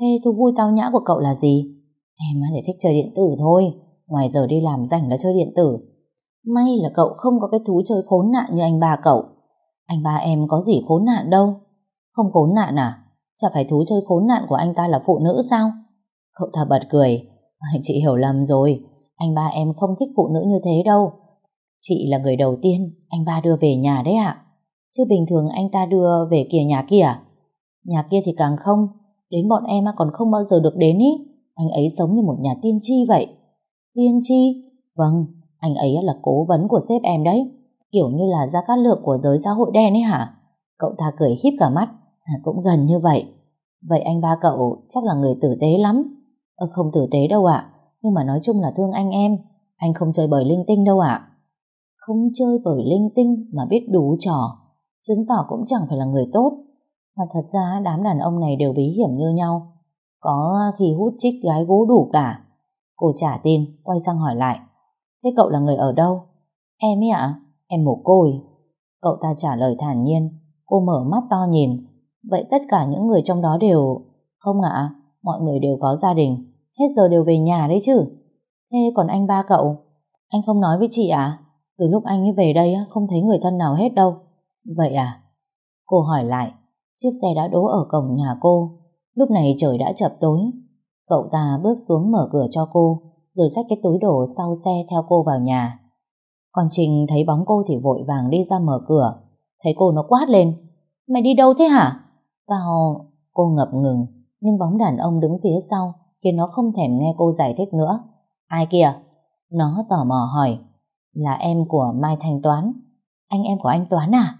Thế thú vui tao nhã của cậu là gì? Em để thích chơi điện tử thôi. Ngoài giờ đi làm rảnh là chơi điện tử. May là cậu không có cái thú chơi khốn nạn như anh ba cậu. Anh ba em có gì khốn nạn đâu. Không khốn nạn à? Chả phải thú chơi khốn nạn của anh ta là phụ nữ sao? Cậu ta bật cười. Chị hiểu lầm rồi. Anh ba em không thích phụ nữ như thế đâu. Chị là người đầu tiên anh ba đưa về nhà đấy ạ. Chứ bình thường anh ta đưa về kia nhà kia? À? Nhà kia thì càng không. Đến bọn em còn không bao giờ được đến ý. Anh ấy sống như một nhà tiên tri vậy. Tiên tri? Vâng, anh ấy là cố vấn của sếp em đấy. Kiểu như là ra cát lượng của giới xã hội đen ấy hả? Cậu ta cười híp cả mắt. À, cũng gần như vậy. Vậy anh ba cậu chắc là người tử tế lắm. Ờ, không tử tế đâu ạ. Nhưng mà nói chung là thương anh em. Anh không chơi bời linh tinh đâu ạ. Không chơi bời linh tinh mà biết đủ trò. Chứng tỏ cũng chẳng phải là người tốt. Mà thật ra đám đàn ông này đều bí hiểm như nhau. Có khi hút chích gái gố đủ cả. Cô trả tin, quay sang hỏi lại. Thế cậu là người ở đâu? Em ấy ạ? Em mồ côi. Cậu ta trả lời thản nhiên. Cô mở mắt to nhìn. Vậy tất cả những người trong đó đều... Không ạ, mọi người đều có gia đình. Hết giờ đều về nhà đấy chứ. Thế còn anh ba cậu? Anh không nói với chị à? Từ lúc anh ấy về đây không thấy người thân nào hết đâu. Vậy à? Cô hỏi lại. Chiếc xe đã đỗ ở cổng nhà cô. Lúc này trời đã chập tối. Cậu ta bước xuống mở cửa cho cô, rồi xách cái túi đồ sau xe theo cô vào nhà. Còn Trình thấy bóng cô thì vội vàng đi ra mở cửa. Thấy cô nó quát lên. Mày đi đâu thế hả? Tao... Cô ngập ngừng, nhưng bóng đàn ông đứng phía sau khiến nó không thèm nghe cô giải thích nữa. Ai kìa? Nó tò mò hỏi. Là em của Mai Thanh Toán. Anh em của anh Toán à?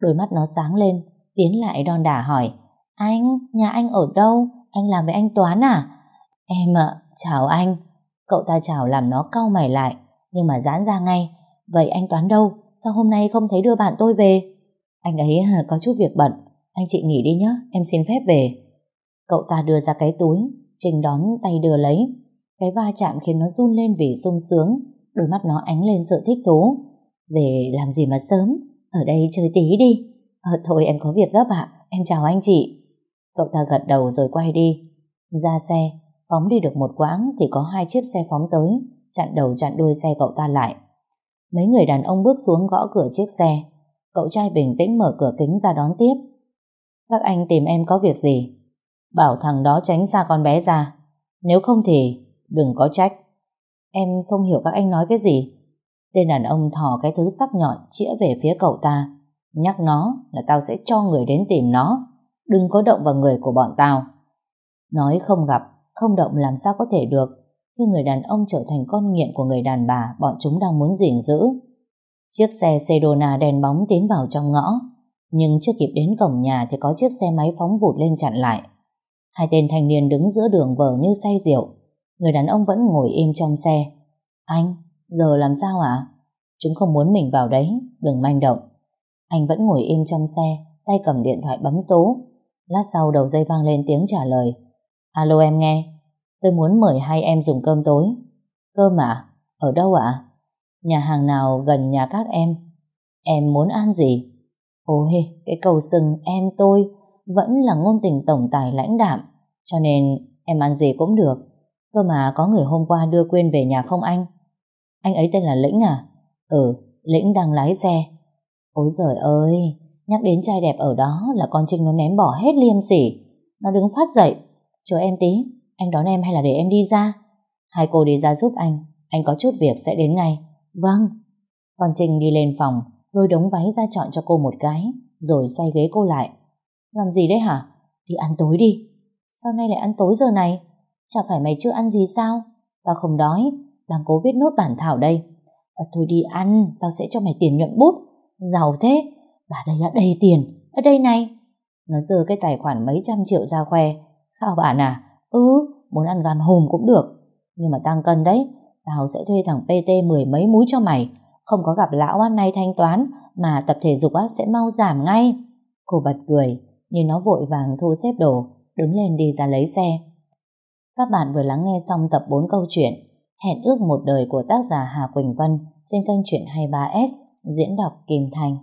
Đôi mắt nó sáng lên, tiến lại đon đả hỏi. Anh, nhà anh ở đâu? Anh làm với anh Toán à? Em ạ, chào anh. Cậu ta chào làm nó cau mày lại, nhưng mà giãn ra ngay. Vậy anh Toán đâu? Sao hôm nay không thấy đưa bạn tôi về? Anh ấy có chút việc bận. Anh chị nghỉ đi nhé, em xin phép về. Cậu ta đưa ra cái túi, Trình đón tay đưa lấy. Cái va chạm khiến nó run lên vì sung sướng, đôi mắt nó ánh lên sự thích thú. Về làm gì mà sớm, ở đây chơi tí đi. À, thôi em có việc gấp ạ, em chào anh chị. Cậu ta gật đầu rồi quay đi. Ra xe, phóng đi được một quãng thì có hai chiếc xe phóng tới, chặn đầu chặn đuôi xe cậu ta lại. Mấy người đàn ông bước xuống gõ cửa chiếc xe. Cậu trai bình tĩnh mở cửa kính ra đón tiếp. Các anh tìm em có việc gì? Bảo thằng đó tránh xa con bé ra. Nếu không thì đừng có trách. Em không hiểu các anh nói cái gì. Tên đàn ông thò cái thứ sắc nhọn chĩa về phía cậu ta. Nhắc nó là tao sẽ cho người đến tìm nó. Đừng có động vào người của bọn tao. Nói không gặp, không động làm sao có thể được khi người đàn ông trở thành con nghiện của người đàn bà bọn chúng đang muốn gìn giữ. Chiếc xe Sedona đèn bóng tiến vào trong ngõ, nhưng chưa kịp đến cổng nhà thì có chiếc xe máy phóng vụt lên chặn lại. Hai tên thanh niên đứng giữa đường vờ như say rượu. Người đàn ông vẫn ngồi im trong xe. Anh, giờ làm sao ạ? Chúng không muốn mình vào đấy, đừng manh động. Anh vẫn ngồi im trong xe, tay cầm điện thoại bấm số. Lát sau đầu dây vang lên tiếng trả lời. Alo em nghe, tôi muốn mời hai em dùng cơm tối. Cơm à? Ở đâu ạ? Nhà hàng nào gần nhà các em? Em muốn ăn gì? Ôi, cái cầu sừng em tôi vẫn là ngôn tình tổng tài lãnh đạm, cho nên em ăn gì cũng được. Cơ mà có người hôm qua đưa quên về nhà không anh? Anh ấy tên là Lĩnh à? Ừ, Lĩnh đang lái xe. Ôi giời ơi, nhắc đến trai đẹp ở đó là con Trinh nó ném bỏ hết liêm sỉ. Nó đứng phát dậy. Chờ em tí, anh đón em hay là để em đi ra? Hai cô đi ra giúp anh, anh có chút việc sẽ đến ngay. Vâng. Con Trinh đi lên phòng, lôi đống váy ra chọn cho cô một cái, rồi xoay ghế cô lại. Làm gì đấy hả? Đi ăn tối đi. Sao nay lại ăn tối giờ này? Chả phải mày chưa ăn gì sao? Tao không đói, đang cố viết nốt bản thảo đây. À, thôi đi ăn, tao sẽ cho mày tiền nhuận bút. Giàu thế, bà đây đã đầy tiền, ở đây này. Nó giơ cái tài khoản mấy trăm triệu ra khoe. Khao bạn à? Ừ, muốn ăn gan hùm cũng được. Nhưng mà tăng cân đấy, tao sẽ thuê thằng PT mười mấy múi cho mày. Không có gặp lão ăn nay thanh toán, mà tập thể dục á sẽ mau giảm ngay. Cô bật cười, nhưng nó vội vàng thu xếp đồ, đứng lên đi ra lấy xe. Các bạn vừa lắng nghe xong tập 4 câu chuyện Hẹn ước một đời của tác giả Hà Quỳnh Vân trên kênh Chuyện 23S diễn đọc Kim Thành.